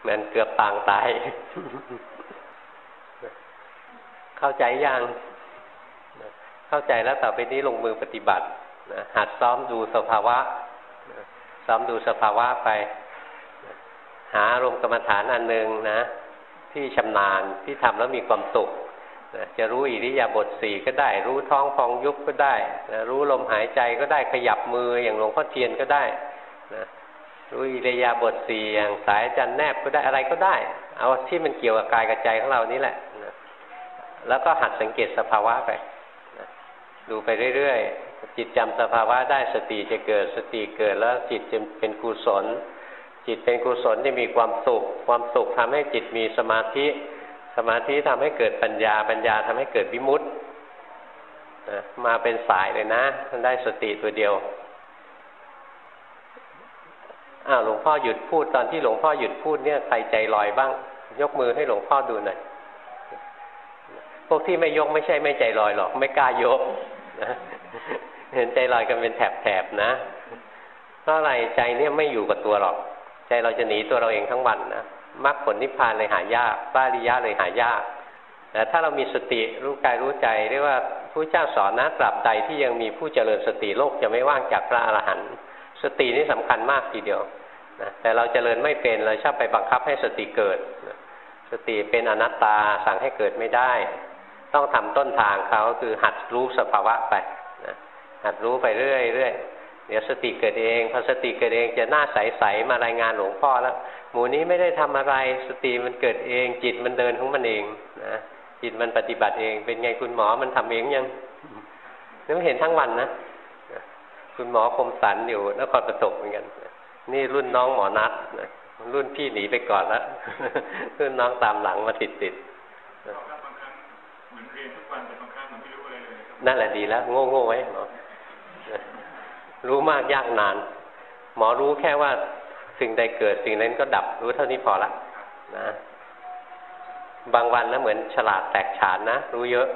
เหมือนเกือบต่างตาย เข้าใจยังเข้าใจแล้วต่อไปนี้ลงมือปฏิบัตินะหัดซ้อมดูสภาวะซ้อมดูสภาวะไป หาอารมณ์กรรมฐานอันหนึ่งนะ ที่ชำนาญที่ทำแล้วมีความสุข นะจะรู้อิริยาบถสี่ก็ได้ รู้ท้องพองยุบก็ได้นะรู้ลมหายใจก็ได้ขยับมืออย่างหลวงพ่อเทียนก็ได้นะรู้อิริยาบถสี่อย่างสายจันแนบก็ได้อะไรก็ได้ เอาที่มันเกี่ยวกับกายกับใจของเรานี่แหละนะแล้วก็หัดสังเกตสภาวะไปนะดูไปเรื่อยจิตจำสภาวะได้สติจะเกิดสติเกิดแล้วจิตจะเป็นกุศล จิตเป็นกุศลจะมีความสุข ความสุขทำให้จิตมีสมาธิ สมาธิทำให้เกิดปัญญา ปัญญาทำให้เกิดวิมุตติมาเป็นสายเลยนะมันได้สติตัวเดียวอ้าวหลวงพ่อหยุดพูดตอนที่หลวงพ่อหยุดพูดเนี่ยใครใจลอยบ้าง ยกมือให้หลวงพ่อดูหน่อยพวกที่ไม่ยกไม่ใช่ไม่ใจลอยหรอก ไม่กล้ายกเห็นใจลอยกันเป็นแถบๆนะเพราะอะไรใจเนี่ยไม่อยู่กับตัวหรอก ใจเราจะหนีตัวเราเองทั้งวันนะ มรรคผลนิพพานเลยหายากป้าริยะเลยหายาก แต่ถ้าเรามีสติรู้กายรู้ใจเรียกว่าผู้เจ้าสอนนะตราบใดที่ยังมีผู้เจริญสติโลกจะไม่ว่างจากพระอรหันต์สตินี่สำคัญมากทีเดียวนะแต่เราเจริญไม่เป็นเราชอบไปบังคับให้สติเกิดนะสติเป็นอนัตตาสั่งให้เกิดไม่ได้ ต้องทำต้นทางเขาคือหัดรู้สภาวะไปหัดรู้ไปเรื่อยเรื่อยเดี๋ยวสติเกิดเองพอสติเกิดเองจะหน้าใสๆมารายงานหลวงพ่อแล้ว หมูนี้ไม่ได้ทำอะไรสติมันเกิดเอง จิตมันเดินของมันเองนะจิตมันปฏิบัติเอง เป็นไงคุณหมอมันทำเองยังนี่มันเห็นทั้งวันนะคุณหมอคมสันอยู่นครปฐมเหมือนกัน นี่รุ่นน้องหมอนัดนะรุ่นพี่หนีไปก่อนแล้วรุ่นน้องตามหลังมาติดติดนั่นแหละดีแล้ว โง่โง่ไว้หมอรู้มากยากนาน หมอรู้แค่ว่า สิ่งใดเกิดสิ่งนั้นก็ดับรู้เท่านี้พอละนะบางวันนะเหมือนฉลาดแตกฉานนะรู้เยอะ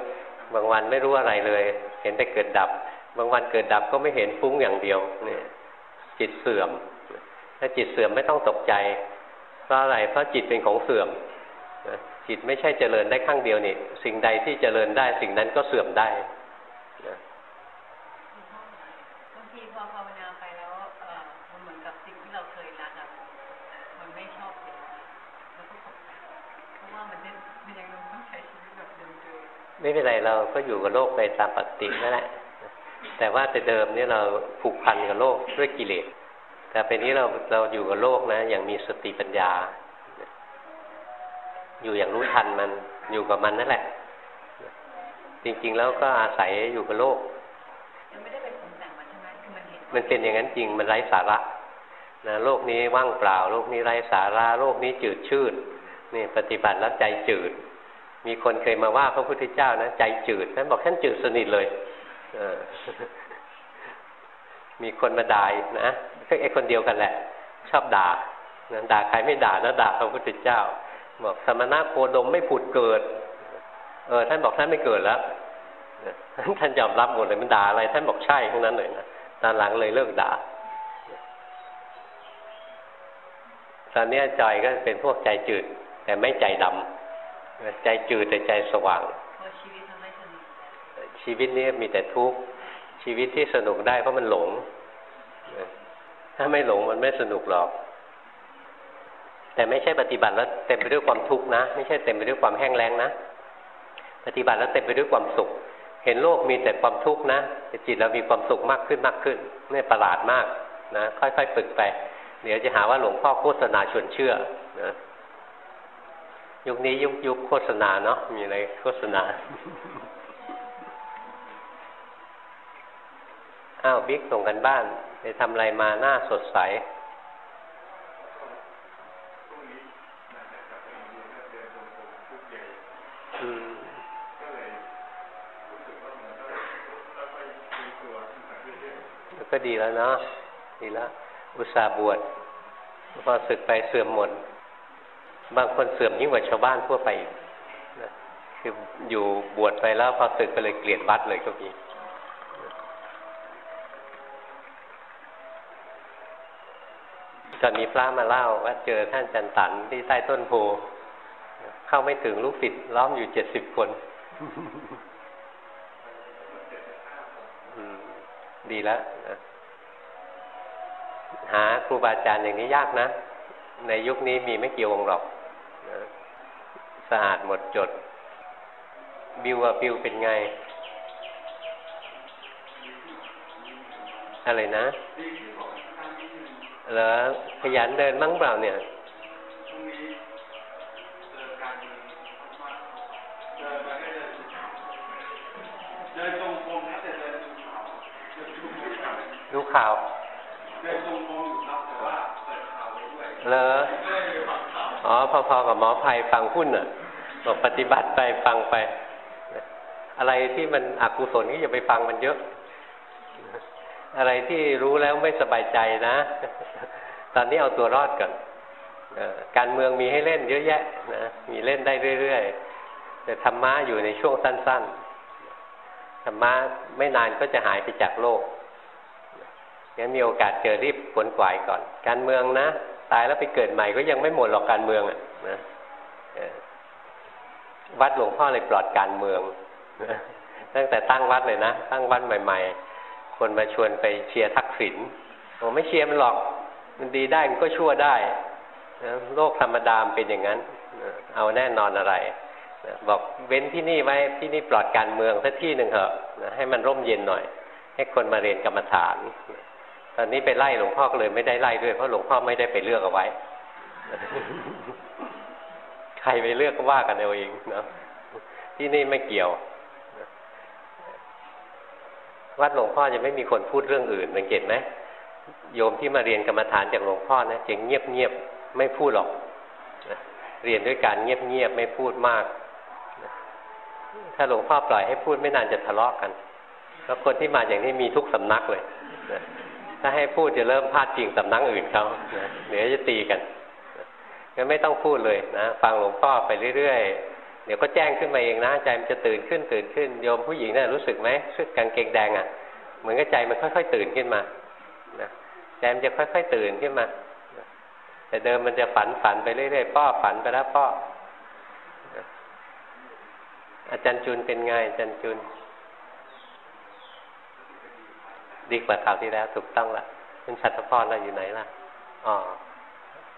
บางวันไม่รู้อะไรเลย เห็นแต่เกิดดับ บางวันเกิดดับก็ไม่เห็นฟุ้งอย่างเดียวเนี่ยจิตเสื่อม ถ้าจิตเสื่อมไม่ต้องตกใจ เพราะอะไรเพราะจิตเป็นของเสื่อมจิตไม่ใช่เจริญได้ข้างเดียวนี่สิ่งใดที่เจริญได้สิ่งนั้นก็เสื่อมได้บางทีพอภาวนาไปแล้วเออมันเหมือนกับสิ่งที่เราเคยรักอะมันไม่ชอบเลยแล้วก็ตกใจเพราะว่า มันมันยังต้องใช้ชีวิตแบบเดิมๆไม่เป็นไรเราก็อยู่กับโลกไปตามปกตินั่นแหละแต่ว่าแต่เดิมเนี่ยเราผูกพันกับโลกด้วยกิเลสแต่เป็นนี้เราเราอยู่กับโลกนะ อย่างมีสติปัญญา อยู่อย่างรู้ทันมันอยู่กับมันนั่นแหละ จริง ๆ แล้วก็อาศัยอยู่กับโลกมันไม่ได้เป็นผมแต่งมันใช่ไหมคือมันเห็นมันเป็นอย่างนั้นจริงมันไร้สาระนะโลกนี้ว่างเปล่า โลกนี้ไร้สาระ โลกนี้จืดชืด นี่ปฏิบัติแล้วใจจืด มีคนเคยมาว่าพระพุทธเจ้านะใจจืดท่านบอกท่านจืดสนิทเลยเออมีคนมาด่านะไอ้คนเดียวกันแหละ ชอบด่าด่าใครไม่ด่านะด่าพระพุทธเจ้า บอกสมณะโคดมไม่ผุดเกิด เออ ท่านบอกท่านไม่เกิดแล้วท่านยอมรับหมดเลยมันด่าอะไร ท่านบอกใช่ทั้งนั้นเลยนะตอนหลังเลยเลิกด่าตอนนี้ใจก็เป็นพวกใจจืด แต่ไม่ใจดำใจจืดแต่ใจสว่างชีวิตนี้มีแต่ทุกข์ชีวิตที่สนุกได้เพราะมันหลง ถ้าไม่หลงมันไม่สนุกหรอก แต่ไม่ใช่ปฏิบัติแล้วเต็มไปด้วยความทุกข์นะ ไม่ใช่เต็มไปด้วยความแห้งแล้งนะ ปฏิบัติแล้วเต็มไปด้วยความสุข เห็นโลกมีแต่ความทุกข์นะแต่จิตเรามีความสุขมากขึ้นมากขึ้นนี่ประหลาดมากนะ ค่อยๆฝึกไป เดี๋ยวจะหาว่าหลวงพ่อโฆษณาชวนเชื่อนะ ยุคนี้ยุคยุคโฆษณาเนาะมีอะไรโฆษณาอ้าวบิ๊กส่งกันบ้านไปทำอะไรมาหน้าสดใสก็ดีแล้วเนาะดีแล้วอุตส่าห์บวชพอศึกไปเสื่อมหมด บางคนเสื่อมยิ่งกว่าชาวบ้านทั่วไปนะคืออยู่บวชไปแล้วพอศึกไปเลยเกลียดวัดเลยก็มีตอนมีพระมาเล่าว่าเจอท่านจันตันที่ใต้ต้นโพเข้าไม่ถึงลูกศิษย์ล้อมอยู่เจ็ดสิบคนดีแล้วนะหาครูบาอาจารย์อย่างนี้ยากนะ ในยุคนี้มีไม่กี่องค์หรอก สะอาดหมดจด บิวอะบิวเป็นไง อะไรนะเหรอขยันเดินมั้งเปล่าเนี่ยดูข่าวเลออ๋ อ๋อพอๆกับหมอภัยฟังหุ้นอะบอกปฏิบัติไปฟังไป อะไรที่มันอกุศลก็อย่าไปฟังมันเยอะ อะไรที่รู้แล้วไม่สบายใจนะ ตอนนี้เอาตัวรอดก่อนการเมืองมีให้เล่นเยอะแยะนะมีเล่นได้เรื่อยๆแต่ธรรมะอยู่ในช่วงสั้น ๆธรรมะไม่นานก็จะหายไปจากโลกงั้นมีโอกาสเจอรีบขวนขวายก่อน การเมืองนะ ตายแล้วไปเกิดใหม่ก็ยังไม่หมดหรอกการเมืองอะนะวัดหลวงพ่อเลยปลอดการเมืองตั้งแต่ตั้งวัดเลยนะตั้งวัดใหม่ ๆ คนมาชวนไปเชียร์ทักษิณผมไม่เชียร์มันหรอก มันดีได้มันก็ชั่วได้โลกธรรมดามเป็นอย่างนั้นเอาแน่นอนอะไรบอกเว้นที่นี่ไว้ที่นี่ปลอดการเมืองสักที่หนึ่งเถอะให้มันร่มเย็นหน่อย ให้คนมาเรียนกรรมฐาน อนนี้ไปไล่หลวงพ่อก็เลยไม่ได้ไล่ด้วยเพราะหลวงพ่อไม่ได้ไปเลือกเอาไว้ ใครไปเลือกก็ว่ากันเอาเองนะที่นี่ไม่เกี่ยว วัดหลวงพ่อจะไม่มีคนพูดเรื่องอื่นสังเกตไหมโยมที่มาเรียนกรรมฐานจากหลวงพ่อนะจะเงียบเงียบไม่พูดหรอกเรียนด้วยการเงียบเงียบไม่พูดมาก ถ้าหลวงพ่อปล่อยให้พูดไม่นานจะทะเลาะกกัน แล้วคนที่มาอย่างนี้มีทุกสำนักเลย ถ้าให้พูดจะเริ่มพาดพิงสำนักอื่นเขาเดี๋ยวจะตีกันงั้นไม่ต้องพูดเลยนะ ฟังหลวงพ่อไปเรื่อยเดี๋ยวก็แจ้งขึ้นมาเองนะใจมันจะตื่นขึ้นตื่นขึ้นโยมผู้หญิงเนี่ยรู้สึกไหมชุดกางเกงแดงอะ เหมือนกับใจมันค่อยๆตื่นขึ้นมานะใจมันจะค่อยๆตื่นขึ้นมา แต่เดิมมันจะฝันฝันไปเรื่อยๆป้อฝันไปแล้วป้ออาจารย์จุนเป็นไงอาจารย์จุน ดีกว่าคราวที่แล้วถูกต้องละคุณชัตพรเราอยู่ไหนล่ะอ๋อ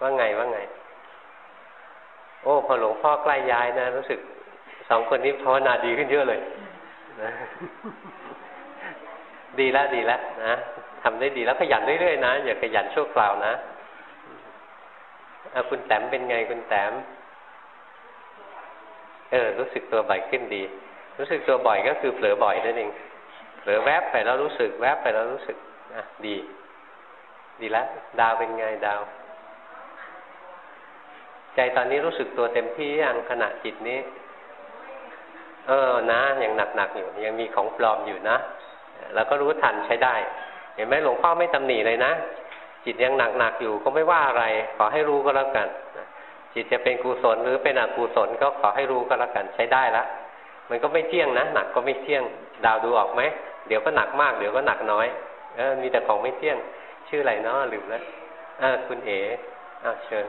ว่าไงว่าไง โอ้พอหลวงพ่อใกล้ย้ายนะ รู้สึกสองคนนี้ภาวนาดีขึ้นเยอะเลยนะดีแล้วดีแล้วนะทำได้ดีแล้วขยันเรื่อยๆนะอย่าขยันชั่วคราวนะเอาคุณแต้มเป็นไงคุณแต้มเออ รู้สึกตัวบ่อยขึ้นดี รู้สึกตัวบ่อยก็คือเผลอบ่อยนั่นเอง เผลอแวบไปแล้วรู้สึก แวบไปแล้วรู้สึกอะดี ดีแล้วดาวเป็นไงดาว ใจตอนนี้รู้สึกตัวเต็มที่ยังขณะจิตนี้ เออนะยังหนักๆอยู่ ยังมีของปลอมอยู่นะเราก็รู้ทันใช้ได้ เห็นไหมหลวงพ่อไม่ตำหนิเลยนะจิตยังหนักๆอยู่ก็ไม่ว่าอะไร ขอให้รู้ก็แล้วกันจิตจะเป็นกุศลหรือเป็นอกุศลก็ขอให้รู้ก็แล้วกันใช้ได้ละมันก็ไม่เที่ยงนะหนักก็ไม่เที่ยง ดาวดูออกไหม เดี๋ยวก็หนักมากเดี๋ยวก็หนักน้อย เออ มีแต่ของไม่เที่ยง ชื่ออะไรเนาะลืมแล้วอ่าคุณเอ๋อ่าเชิญ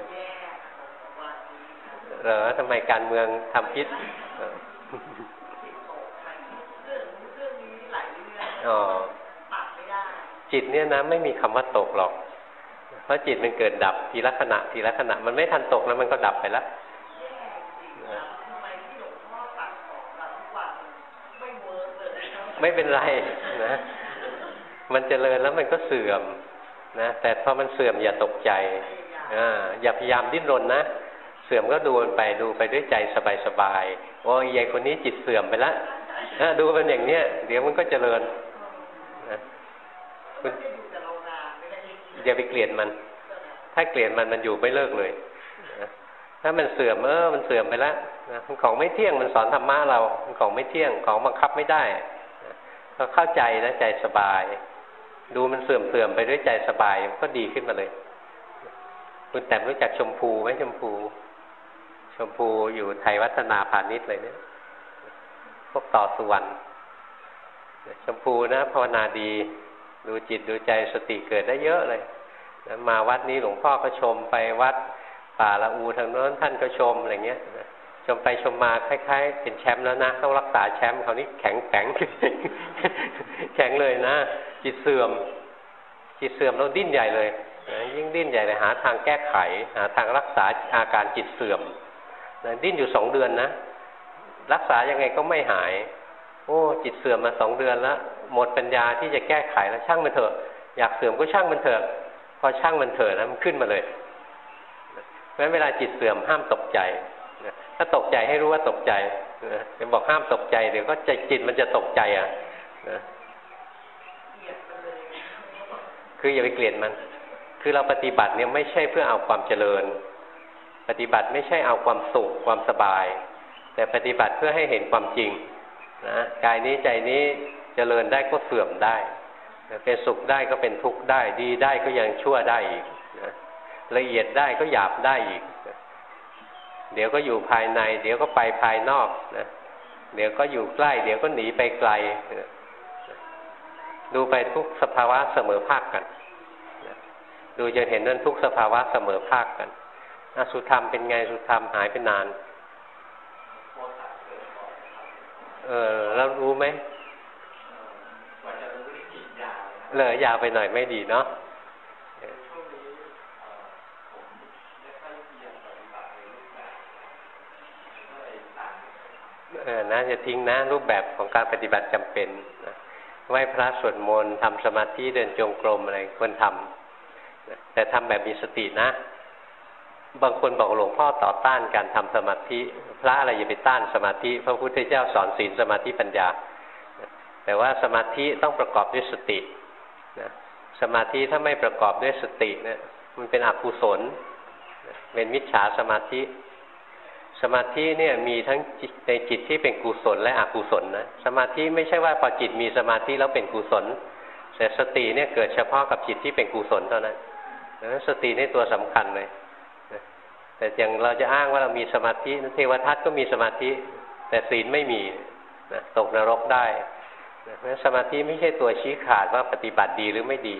เหรอทำไมการเมืองทำพิษอ๋อจิตเนี่ยนะไม่มีคำว่าตกหรอก เพราะจิตมันเกิดดับทีละขณะทีละขณะ มันไม่ทันตกแล้วมันก็ดับไปแล้ว ไม่เป็นไรนะมันเจริญแล้วมันก็เสื่อมนะแต่พอมันเสื่อมอย่าตกใจอ่าอย่าพยายามดิ้นรนนะเสื่อมก็ดูมันไปดูไปด้วยใจสบายๆโอ้ยยายคนนี้จิตเสื่อมไปแล้วดูมันอย่างเนี้ยเดี๋ยวมันก็เจริญนะอย่าไปเกลียดมัน ถ้าเกลียดมันมันอยู่ไม่เลิกเลยถ้ามันเสื่อมเออมันเสื่อมไปแล้วนะมันของไม่เที่ยงมันสอนธรรมะเรามันของไม่เที่ยงของบังคับไม่ได้ ก็เข้าใจนะใจสบาย ดูมันเสื่อมเสื่อมไปด้วยใจสบายก็ดีขึ้นมาเลย คุณแต่รู้จักชมพูไหมชมพู ชมพูอยู่ไทยวัฒนาพาณิชย์เลยเนี่ยพวกต่อสุวรรณชมพูนะภาวนาดี ดูจิตดูใจสติเกิดได้เยอะเลยมาวัดนี้หลวงพ่อก็ชมไปวัดป่าละอูทางโน้นท่านก็ชมอะไรเงี้ย ชมไปชมมาคล้ายๆ เป็นแชมป์แล้วนะ ต้องรักษาแชมป์เขาวนี่แข็งแข็งแข็งเลยนะ จิตเสื่อม จิตเสื่อมเราดิ้นใหญ่เลยยิ่งดิ้นใหญ่เลยหาทางแก้ไข หาทางรักษาอาการจิตเสื่อมดิ้นอยู่สองเดือนนะ รักษายังไงก็ไม่หาย โอ้ จิตเสื่อมมาสองเดือนแล้วหมดปัญญาที่จะแก้ไขแล้วช่างมันเถอะ อยากเสื่อมก็ช่างมันเถอะ พอช่างมันเถอะนะมันขึ้นมาเลยเพราะฉะนั้นเวลาจิตเสื่อมห้ามตกใจาตกใจให้รู้ว่าตกใจจะบอกห้ามตกใจเดี๋ยวก็ใจจิตมันจะตกใจอะคืออย่าไปเกลียดมัน คือเราปฏิบัติเนี่ยไม่ใช่เพื่อเอาความเจริญ ปฏิบัติไม่ใช่เอาความสุขความสบาย แต่ปฏิบัติเพื่อให้เห็นความจริงนะกายนี้ใจนี้เจริญได้ก็เสื่อมได้เป็นสุขได้ก็เป็นทุกข์ได้ ดีได้ก็ยังชั่วได้อีกนะละเอียดได้ก็หยาบได้อีก เดี๋ยวก็อยู่ภายใน เดี๋ยวก็ไปภายนอกนะเดี๋ยวก็อยู่ใกล้ เดี๋ยวก็หนีไปไกลนะดูไปทุกสภาวะเสมอภาคกันนะดูจะเห็นนั่นทุกสภาวะเสมอภาคกันสุธรรมเป็นไงสุธรรมหายไปนาน เออแล้วรู้ไหมเลยยาวไปหน่อยไม่ดีเนาะ เออนะจะทิ้งนะรูปแบบของการปฏิบัติจำเป็นนะไหว้พระสวดมนต์ทำสมาธิเดินจงกรมอะไรควรทำแต่ทำแบบมีสตินะ บางคนบอกหลวงพ่อต่อต้านการทำสมาธิ พระอะไรอย่าไปต้านสมาธิ พระพุทธเจ้าสอนศีลสมาธิปัญญา แต่ว่าสมาธิต้องประกอบด้วยสตินะสมาธิถ้าไม่ประกอบด้วยสติเนะี่ยมันเป็นอกุศล เป็นมิจฉาสมาธิ สมาธิเนี่ยมีทั้งในจิตที่เป็นกุศลและอกุศลนะสมาธิไม่ใช่ว่าพอจิตมีสมาธิแล้วเป็นกุศล แต่สติเนี่ยเกิดเฉพาะกับจิตที่เป็นกุศลเท่านั้นสตินี่ตัวสำคัญเลยแต่อย่างเราจะอ้างว่าเรามีสมาธิเทวทัตก็มีสมาธิ แต่ศีลไม่มีนะตกนรกได้นะเพราะสมาธิไม่ใช่ตัวชี้ขาดว่าปฏิบัติดีหรือไม่ดี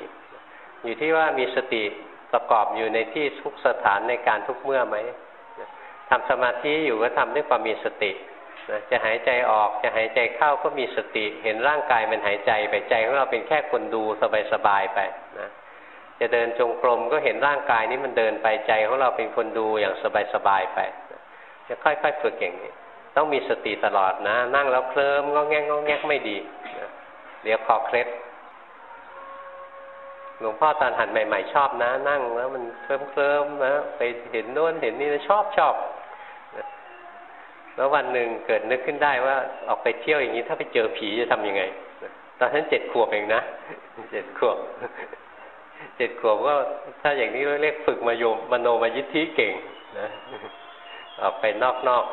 อยู่ที่ว่ามีสติประกอบอยู่ในที่ทุกสถานในการทุกเมื่อไหม ทำสมาธิอยู่ก็ทำด้วยความมีสตินะจะหายใจออกจะหายใจเข้าก็มีสติ เห็นร่างกายมันหายใจไปใจของเราเป็นแค่คนดูสบายๆไปนะจะเดินจงกรมก็เห็นร่างกายนี้มันเดินไปใจของเราเป็นคนดูอย่างสบายๆไป จะค่อยๆฝึกอย่างนี้ ต้องมีสติตลอดนะ นั่งแล้วเคลิ้มงอแงงงอแงกไม่ดีนะเดี๋ยวคอเคล็ดหลวงพ่อตอนหันใหม่ ๆ ชอบนะ นั่งแล้วมันเคลิ้มเคลิ้มนะไปเห็นโน้นเห็นนี่ชอบชอบ แล้ววันหนึ่งเกิดนึกขึ้นได้ว่าออกไปเที่ยวอย่างนี้ ถ้าไปเจอผีจะทํำยังไง ตอนนั้นเจ็ดขวบเองนะเจ็ดขวบเจ็ดขวบก็ถ้าอย่างนี้เรียกฝึกมาโยมมโนมายิทธิเก่งนะออกไปนอก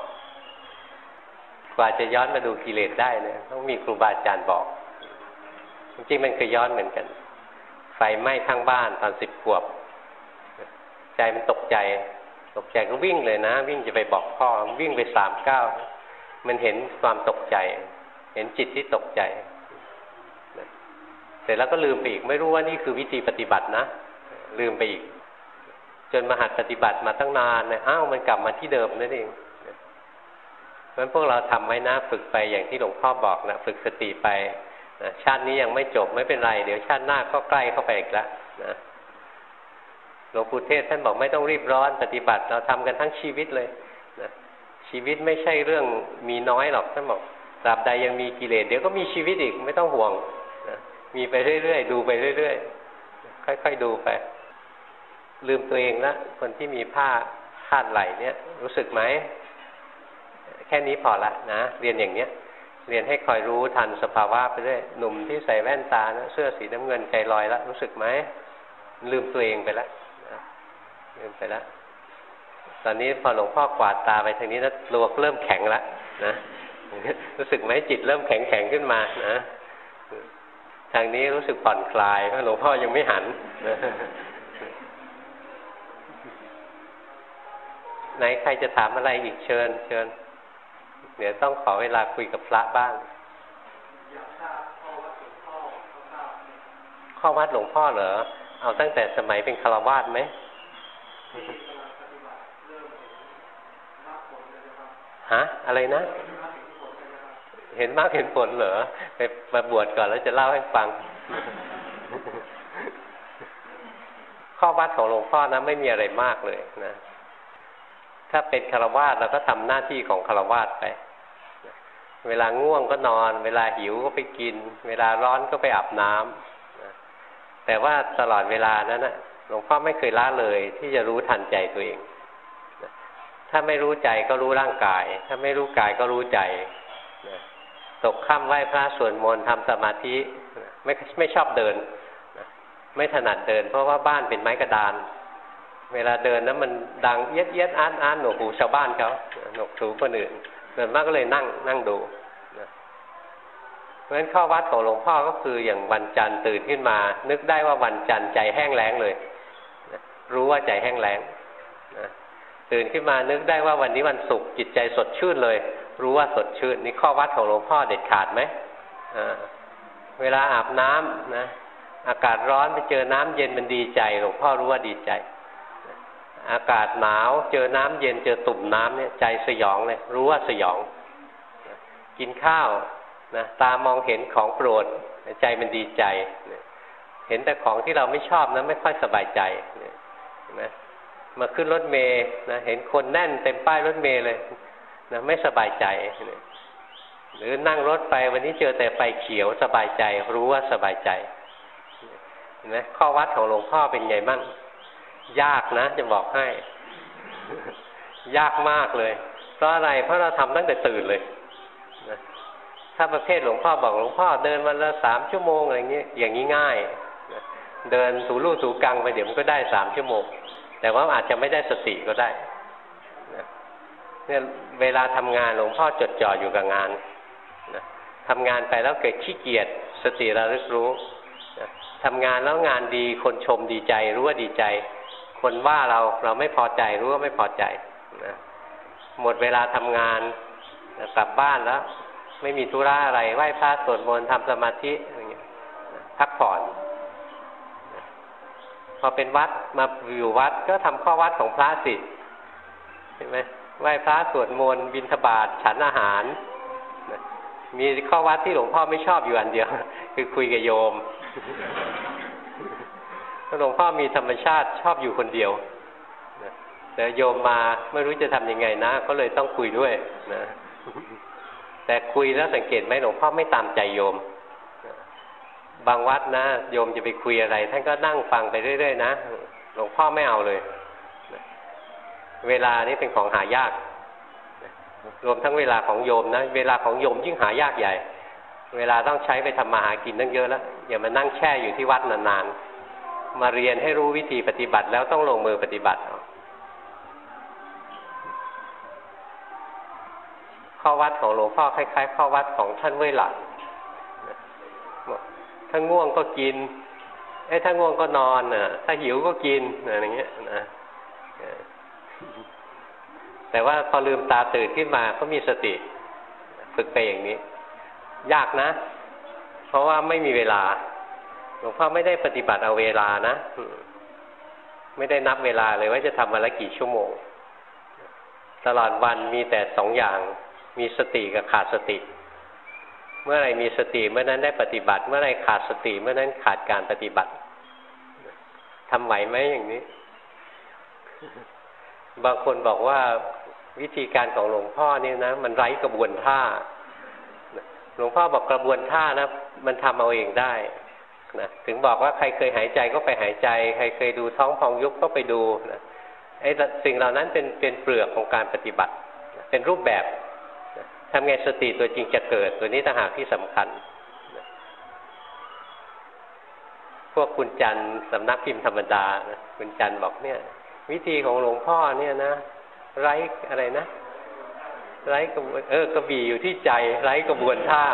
ๆกว่าจะย้อนมาดูกิเลสได้เนี่ยต้องมีครูบาอาจารย์บอก จริงๆมันเคยย้อนเหมือนกัน ไฟไหม้ทั้งบ้านตอนสิบขวบ ใจมันตกใจ ตกใจก็วิ่งเลยนะ วิ่งจะไปบอกพ่อวิ่งไปสามเก้ามันเห็นความตกใจ เห็นจิตที่ตกใจเสร็จแล้วก็ลืมไปอีกไม่รู้ว่านี่คือวิธีปฏิบัตินะลืมไปอีก จนมาหัดปฏิบัติมาตั้งนานนะอ้าวมันกลับมาที่เดิมนั่นเองเพราะงั้นพวกเราทำไว้นะฝึกไปอย่างที่หลวงพ่อบอกนะฝึกสติไปนะชาตินี้ยังไม่จบไม่เป็นไร เดี๋ยวชาติหน้าก็ใกล้เข้าไปอีกแล้วนะ หลวงปู่เทศท่านบอกไม่ต้องรีบร้อนปฏิบัติเราทำกันทั้งชีวิตเลยนะชีวิตไม่ใช่เรื่องมีน้อยหรอกท่านบอกตราบใดยังมีกิเลสเดี๋ยวก็มีชีวิตอีกไม่ต้องห่วงนะมีไปเรื่อยๆดูไปเรื่อยๆค่อยๆดูไป ลืมตัวเองละคนที่มีผ้าคาดไหลเนี่ย รู้สึกไหมแค่นี้พอละนะเรียนอย่างเนี้ยเรียนให้คอยรู้ทันสภาวะไปเรื่อยหนุ่มที่ใส่แว่นตานะเสื้อสีน้ำเงินใจลอยแล้วรู้สึกไหมลืมตัวเองไปแล้ว ลืมไปแล้วตอนนี้พอหลวงพ่อกวาดตาไปทางนี้แล้วตัวเริ่มแข็งแล้วนะรู้สึกไหมจิตเริ่มแข็งแข็งขึ้นมานะทางนี้รู้สึกผ่อนคลายเพราะหลวงพ่อยังไม่หันไหนใครจะถามอะไรอีกเชิญ เชิญ เดี๋ยวต้องขอเวลาคุยกับพระบ้างข้อวัดหลวงพ่อเหรอ เอาตั้งแต่สมัยเป็นคารวาสไหม ฮะ อะไรนะ เห็นมากเห็นผลเหรอ ไปมาบวชก่อนแล้วจะเล่าให้ฟัง ข้อวัดของหลวงพ่อนะไม่มีอะไรมากเลยนะ ถ้าเป็นคารวาสเราก็ทำหน้าที่ของคารวาสไป เวลาง่วงก็นอน เวลาหิวก็ไปกิน เวลาร้อนก็ไปอาบน้ำแต่ว่าตลอดเวลานั้นนะ หลวงพ่อไม่เคยละเลย ที่จะรู้ทันใจตัวเอง ถ้าไม่รู้ใจก็รู้ร่างกาย ถ้าไม่รู้กายก็รู้ใจตกค่ำไหว้พระสวดมนต์ทำสมาธิไม่ไม่ชอบเดิน ไม่ถนัดเดิน เพราะว่าบ้านเป็นไม้กระดาน เวลาเดินนั้นมันดังเย็ดเย็ดอ้าร์ตอาร์ตหนวกหูชาวบ้านเขาหนวกหูคนอื่นเดินมากก็เลยนั่งนั่งดูเพราะฉะนั้นข้อวัดของหลวงพ่อก็คืออย่างวันจันทร์ตื่นขึ้นมา นึกได้ว่าวันจันทร์ใจแห้งแล้งเลย รู้ว่าใจแห้งแล้งตื่นขึ้นมานึกได้ว่าวันนี้วันศุกร์จิตใจสดชื่นเลย รู้ว่าสดชื่น นี่ข้อวัดของหลวงพ่อเด็ดขาดไหมเวลาอาบน้ำนะอากาศร้อนไปเจอน้ำเย็นมันดีใจหลวงพ่อรู้ว่าดีใจ อากาศหนาวเจอน้ำเย็นเจอตุ่มน้ำเนี่ยใจสยองเลยรู้ว่าสยอง กินข้าวนะตามองเห็นของโปรดใจมันดีใจ เห็นแต่ของที่เราไม่ชอบนะไม่ค่อยสบายใจเนไหมาขึ้นรถเมย์นะเห็นคนแน่นเต็มป้ายรถเมย์เลยนะไม่สบายใจ หรือนั่งรถไปวันนี้เจอแต่ไฟเขียวสบายใจ รู้ว่าสบายใจเห็นไหมข้อวัดของหลวงพ่อเป็นไงบ้างยากนะ จะบอกให้ ยากมากเลย เพราะอะไรเพราะเราทำตั้งแต่ตื่นเลยนะถ้าประเภทหลวงพ่อบอกหลวงพ่อเดินวันละสามชั่วโมงอะไรเงี้ยอย่างนี้ง่ายนะเดินถูลู่ถูกังไปเดี๋ยวมันก็ได้สามชั่วโมง แต่ว่าอาจจะไม่ได้สติก็ได้เนี่ยเวลาทำงานหลวงพ่อจดจ่ออยู่กับงานนะทำงานไปแล้วเกิดขี้เกียจสติระลึกรู้นะทำงานแล้วงานดีคนชมดีใจรู้ว่าดีใจ คนว่าเราเราไม่พอใจรู้ว่าไม่พอใจนะหมดเวลาทำงานกลับบ้านแล้ว ไม่มีธุระอะไรไหว้พระสวดมนต์ทำสมาธิอะไรเงี้ยพักผ่อน พอเป็นวัดมาอยู่วัดก็ทำข้อวัดของพระสิเห็นไหมไหว้พระสวดมนต์บิณฑบาตฉันอาหาร มีข้อวัดที่หลวงพ่อไม่ชอบอยู่อันเดียว คือคุยกับโยมหลวงพ่อมีธรรมชาติชอบอยู่คนเดียวแต่โยมมาไม่รู้จะทำยังไงนะ ก็เลยต้องคุยด้วยนะแต่คุยแล้วสังเกตไหมหลวงพ่อไม่ตามใจโยม บางวัดนะโยมจะไปคุยอะไร ท่านก็นั่งฟังไปเรื่อยๆนะหลวงพ่อไม่เอาเลย เวลานี้เป็นของหายาก รวมทั้งเวลาของโยมนะ เวลาของโยมยิ่งหายากใหญ่ เวลาต้องใช้ไปทำมาหากินตั้งเยอะแล้วอย่ามานั่งแช่อยู่ที่วัดนานๆ มาเรียนให้รู้วิธีปฏิบัติแล้วต้องลงมือปฏิบัติข้อวัดของหลวงพ่อคล้ายๆข้อวัดของท่านเว่ยหลัง ถ้าง่วงก็กินไอ้ถ้าง่วงก็นอนน่ะ ถ้าหิวก็กินอะไรเงี้ยนะแต่ว่าพอลืมตาตื่นขึ้นมาก็มีสติ ฝึกไปอย่างนี้ ยากนะ เพราะว่าไม่มีเวลาหลวงพ่อไม่ได้ปฏิบัติเอาเวลานะไม่ได้นับเวลาเลยว่าจะทำวันละกี่ชั่วโมง ตลอดวันมีแต่สองอย่าง มีสติกับขาดสติ เมื่อไรมีสติเมื่อนั้นได้ปฏิบัติ เมื่อไรขาดสติเมื่อนั้นขาดการปฏิบัติทำไหวไหมอย่างนี้ บางคนบอกว่าวิธีการของหลวงพ่อเนี่ยนะ มันไร้กระบวนท่า หลวงพ่อบอกกระบวนท่านะ มันทำเอาเองได้นะถึงบอกว่าใครเคยหายใจก็ไปหายใจ ใครเคยดูท้องพองยุบก็ไปดูนะไอ้สิ่งเหล่านั้นเป็นเป็นเปลือกของการปฏิบัติ เป็นรูปแบบ ทำไงสติตัวจริงจะเกิด ตัวนี้ต่างหากที่สำคัญ พวกคุณจันสำนักพิมพ์ธรรมดานะคุณจันบอกเนี่ย วิธีของหลวงพ่อเนี่ยนะ ไร้อะไรนะ ไร้กระบวนเออกระบี่อยู่ที่ใจ ไร้กระบวนท่า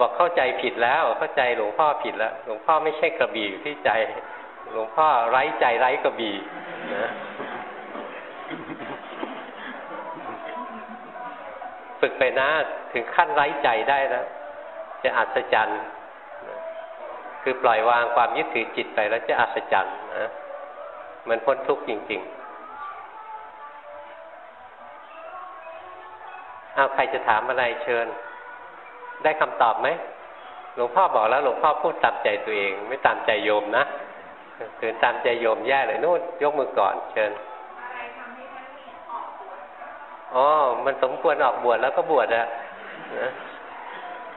บอกเข้าใจผิดแล้ว เข้าใจหลวงพ่อผิดแล้ว หลวงพ่อไม่ใช่กระบี่อยู่ที่ใจ หลวงพ่อไร้ใจไร้กระบี่นะ ฝึกไปนะถึงขั้นไร้ใจได้แล้วจะอัศจรรย์คือปล่อยวางความยึดถือจิตไปแล้วจะอัศจรรย์นะมันพ้นทุกข์จริงๆเอาใครจะถามอะไรเชิญ ได้คำตอบไหมหลวงพ่อบอกแล้วหลวงพ่อพูดตามใจตัวเอง ไม่ตามใจโยมนะถือตามใจโยมแย่เลยนู่นยกมือก่อนเชิญ อ๋อ มันสมควรออกบวชแล้วก็บวชอะนะ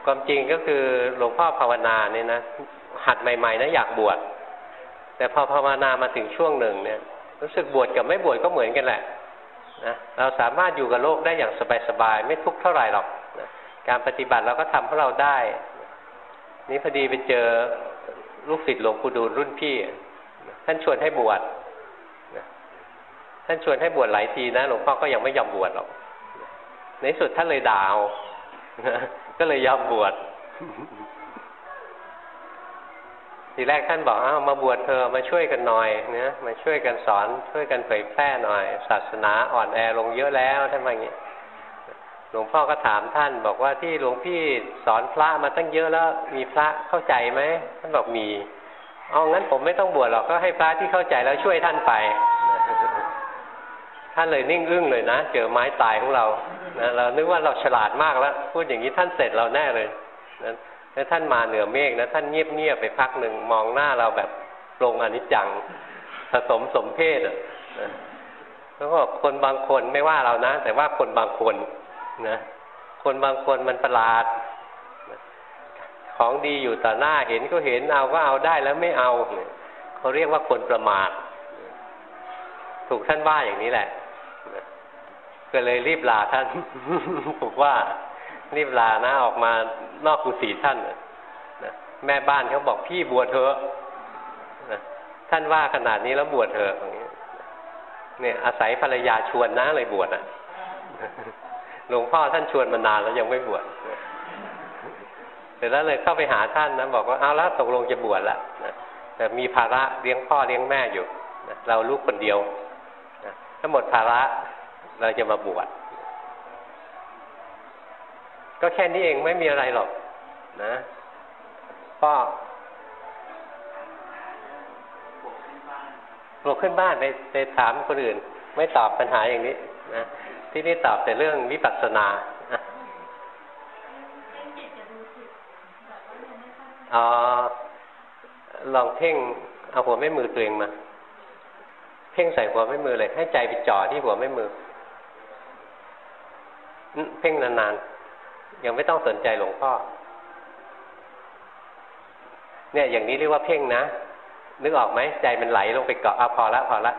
ความจริงก็คือหลวงพ่อภาวนาเนี่ยนะหัดใหม่ๆนะอยากบวชแต่พอภาวนามาถึงช่วงหนึ่งเนี่ย รู้สึกบวชกับไม่บวชก็เหมือนกันแหละนะเราสามารถอยู่กับโลกได้อย่างสบายๆไม่ทุกข์เท่าไหร่หรอกนะการปฏิบัติเราก็ทำให้เราได้ นี่พอดีไปเจอลูกศิษย์หลวงปู่ดูลรุ่นพี่ ท่านชวนให้บวช ท่านชวนให้บวชหลายทีนะหลวงพ่อก็ยังไม่ยอมบวชหรอก ในสุดท่านเลยด่าก็เลยยอมบวช ทีแรกท่านบอกอ้าวมาบวชเธอมาช่วยกันหน่อยเนี่ยมาช่วยกันสอน ช่วยกันเผยแพร่หน่อย ศาสนาอ่อนแอลงเยอะแล้วท่านว่าอย่างนี้หลวงพ่อก็ถามท่าน บอกว่าที่หลวงพี่สอนพระมาตั้งเยอะแล้ว มีพระเข้าใจไหมท่านบอกมี เอางั้นผมไม่ต้องบวชหรอกก็ให้พระที่เข้าใจแล้วช่วยท่านไป ท่านเลยนิ่งอึ้งเลยนะ เจอไม้ตายของเรานะเรานึกว่าเราฉลาดมากแล้ว พูดอย่างนี้ท่านเสร็จเราแน่เลยนะแล้วท่านมาเหนือเมฆนะท่านเงียบเงียบไปพักหนึ่งมองหน้าเราแบบปรงอนิจจังผสมสมเพศอะแล้วก็คนบางคนไม่ว่าเรานะ แต่ว่าคนบางคนนะคนบางคนมันประหลาด ของดีอยู่ต่อหน้าเห็นก็เห็นเอาก็เอาได้แล้วไม่เอาเขาเรียกว่าคนประมาทถูกท่านว่าอย่างนี้แหละ ก็เลยรีบลาท่านถูกว่ารีบลานะออกมานอกกุฏิท่านนะแม่บ้านเขาบอกพี่บวชเถอะนะท่านว่าขนาดนี้แล้วบวชเถอะอย่างนี้เนี่ยอาศัยภรรยาชวนนะเลยบวชอะหลวงพ่อท่านชวนมานานแล้วยังไม่บวชเสร็จแล้วเลยเข้าไปหาท่านนะบอกว่าเอาล้วตกลงจะบวชแล้วแต่มีภาระเลี้ยงพ่อเลี้ยงแม่อยู่นะเรารู้คนเดียวนะถ้าหมดภาระ เราจะมาบวชก็แค่นี้เองไม่มีอะไรหรอก นะก็ปลุกขึ้นบ้านไปไปถามคนอื่น ไม่ตอบปัญหาอย่างนี้นะที่นี่ตอบแต่เรื่องวิปัสสนาอ๋อลองเพ่งเอาหัวไม่มือตัวเองมา เพ่งใส่หัวไม่มือเลย ให้ใจไปจ่อที่หัวไม่มือ เพ่งนานๆ ยังไม่ต้องสนใจหลวงพ่อ เนี่ยอย่างนี้เรียกว่าเพ่งนะ นึกออกไหมใจมันไหลลงไปเกาะอะพอละพอละ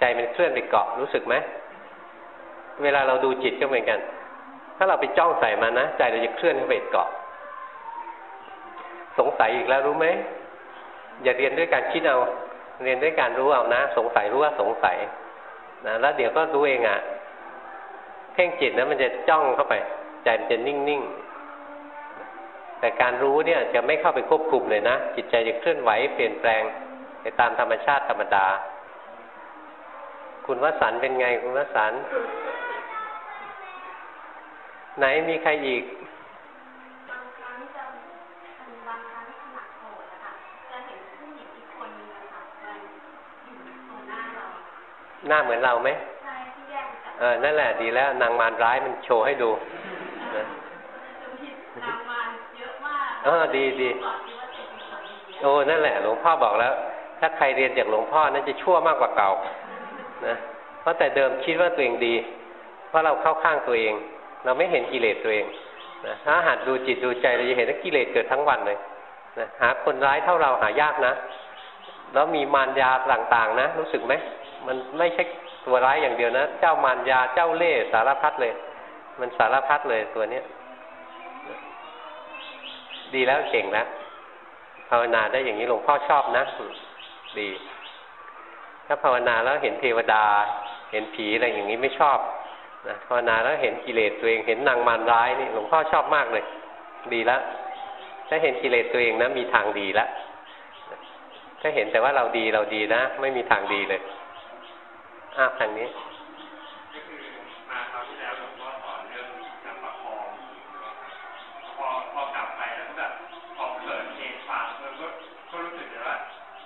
ใจมันเคลื่อนไปเกาะรู้สึกไหม เวลาเราดูจิตก็เหมือนกัน ถ้าเราไปจ้องใส่มันนะใจเราจะเคลื่อนเข้าไปเกาะ สงสัยอีกแล้วรู้ไหม อย่าเรียนด้วยการคิดเอา เรียนด้วยการรู้เอานะ สงสัยรู้ว่าสงสัยนะแล้วเดี๋ยวก็รู้เองอะ่ะ เพ่งจิตนะมันจะจ้องเข้าไป ใจมันจะนิ่งๆ แต่การรู้เนี่ยจะไม่เข้าไปควบคุมเลยนะ จิตใจจะเคลื่อนไหวเปลี่ยนแปลงไปตามธรรมชาติธรรมดา คุณวสันเป็นไงคุณวสันไหนมีใครอีกหน้าเหมือนเราไหมใช่ที่แยก เออ นั่นแหละดีแล้ว นางมารร้ายมันโชว์ให้ดูนะนางมารเยอะมากเออดีดีโอ้นั่นแหละ หลวงพ่อบอกแล้ว ถ้าใครเรียนจากหลวงพ่อนั่นจะชั่วมากกว่าเก่า นะ เพราะแต่เดิมคิดว่าตัวเองดี เพราะเราเข้าข้างตัวเอง เราไม่เห็นกิเลสตัวเองนะถ้าหัดดูจิตดูใจเราจะเห็นว่ากิเลสเกิดทั้งวันเลยนะหาคนร้ายเท่าเราหายากนะ แล้วมีมารยาต่างๆนะ รู้สึกไหม มันไม่ใช่ ตัวร้ายอย่างเดียวนะ เจ้ามารยาเจ้าเล่ห์สารพัดเลย มันสารพัดเลยตัวเนี้ย ดีแล้วเก่งแล้วภาวนาได้อย่างนี้หลวงพ่อชอบนะดี ถ้าภาวนาแล้วเห็นเทวดา เห็นผีอะไรอย่างนี้ไม่ชอบนะภาวนาแล้วเห็นกิเลสตัวเองเห็นนางมารร้ายนี่หลวงพ่อชอบมากเลย ดีแล้วถ้าเห็นกิเลสตัวเองนะมีทางดีแล้วถ้าเห็นแต่ว่าเราดีเราดีนะ ไม่มีทางดีเลย อ้าทางนี้ก็คือมาคราวที่แล้วหลวงพ่อสอนเรื่องการประคองพอพอกลับไปแล้วก็แบบพอเกิดเหตุฝากมันก็ก็รู้สึกว่า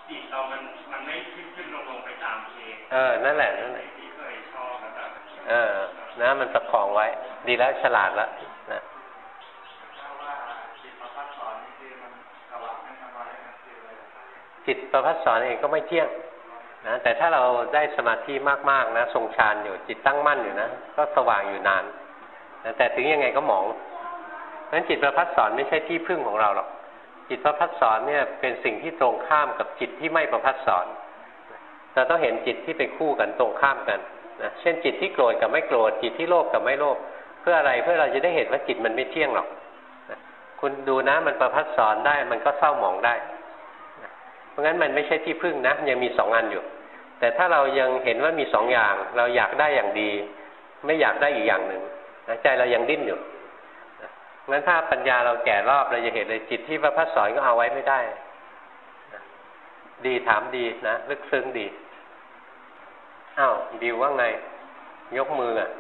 จิตเรามันมันไม่ขึ้นขึ้นลงลงไปตามเพลเออนั่นแหละนั่นแหละที่เคยชอบแบบเออนะมันประคองไว้ ดีแล้วฉลาดแล้วนะจิตประพัดสอนเองก็ไม่เที่ยง นะแต่ถ้าเราได้สมาธิมากๆนะทรงฌานอยู่จิตตั้งมั่นอยู่นะก็สว่างอยู่นานนะแต่ถึงยังไงก็หมองเพราะฉะนั้นจิตประพัดสอนไม่ใช่ที่พึ่งของเราหรอกจิตประพัดสอนเนี่ยเป็นสิ่งที่ตรงข้ามกับจิตที่ไม่ประพัดสอนเราต้องเห็นจิตที่เป็นคู่กันตรงข้ามกันนะเช่นจิตที่โกรธกับไม่โกรธจิตที่โลภกับไม่โลภเพื่ออะไรเพื่อเราจะได้เห็นว่าจิตมันไม่เที่ยงหรอกนะคุณดูนะมันประพัดสอนได้มันก็เศร้าหมองได้ เพราะงั้นมันไม่ใช่ที่พึ่งนะยังมีสองอันอยู่ แต่ถ้าเรายังเห็นว่ามีสองอย่าง เราอยากได้อย่างดี ไม่อยากได้อีกอย่างหนึ่งใจเรายังดิ้นอยู่งั้นถ้าปัญญาเราแก่รอบเราจะเห็นเลยจิตที่พระพัฒสอนก็เอาไว้ไม่ได้ ดีถามดีนะลึกซึ้งดีอ้าวดิวว่าไง ยกมืออะ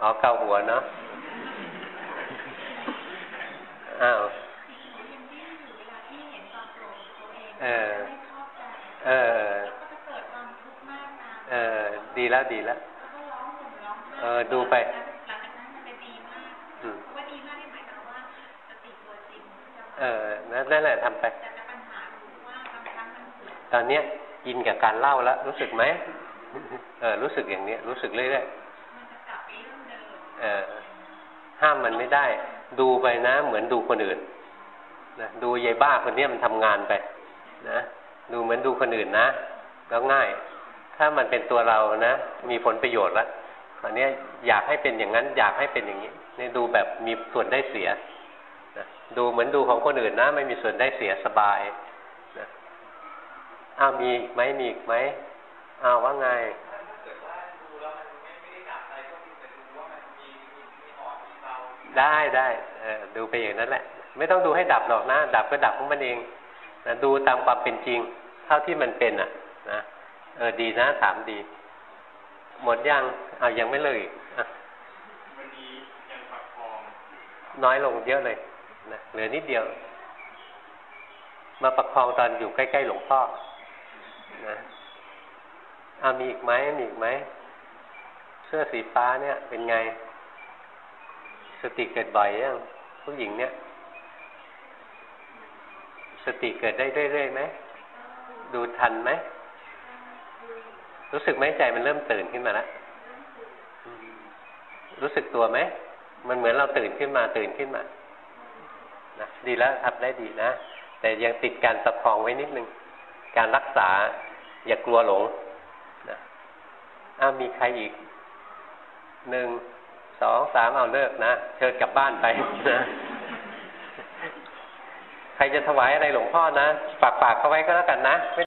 อ๋อเกาหัวเนาะอ้าว เออ เออ เออ ดีแล้วดีแล้ว เออ ดูไปเออ นั่นแหละทำไป ตอนเนี้ยอินกับการเล่าแล้ว รู้สึกไหม เออ รู้สึกอย่างนี้รู้สึกเรื่อยๆเออ ห้ามมันไม่ได้ ดูไปนะ เหมือนดูคนอื่น นะ ดูยายบ้าคนนี้มันทำงานไป นะดูเหมือนดูคนอื่นนะแล้วง่าย ถ้ามันเป็นตัวเรานะมีผลประโยชน์ละอันนี้อยากให้เป็นอย่างนั้น อยากให้เป็นอย่างนี้นี่ดูแบบมีส่วนได้เสียนะดูเหมือนดูของคนอื่นนะ ไม่มีส่วนได้เสียสบายนะอ้าวมีไหมมีอีกไหมอ้าวว่าไงได้ได้ดูไปอย่างนั้นแหละ ไม่ต้องดูให้ดับหรอกนะ ดับก็ดับของมันเอง นะดูตามความเป็นจริง เท่าที่มันเป็นอะ นะเออดีนะถามดี หมดยังเอายังไม่เลยอีกอะวันนี้ยังปักคองน้อยลงเยอะเลยนะเหลือนิดเดียว มาประคองตอนอยู่ใกล้ๆหลวงพ่อนะเอามีอีกไหมมีอีกไหมเสื้อสีฟ้าเนี่ย เป็นไง สติเกิดบ่อยยังผู้หญิงเนี่ย สติเกิดได้เรื่อยๆไหมดูทันไหมรู้สึกไหมใจมันเริ่มตื่นขึ้นมาแล้วรู้สึกตัวไหมมันเหมือนเราตื่นขึ้นมาตื่นขึ้นมานะดีแล้วทำได้ดีนะ แต่ยังติดการประคองไว้นิดนึง การรักษาอย่ากลัวหลงนะอ้าวมีใครอีกหนึ่งสองสามเอาเลิกนะเชิญกลับบ้านไปนะ ใครจะถวายอะไรหลวงพ่อนะฝากฝากเขาไว้ก็แล้วกันนะ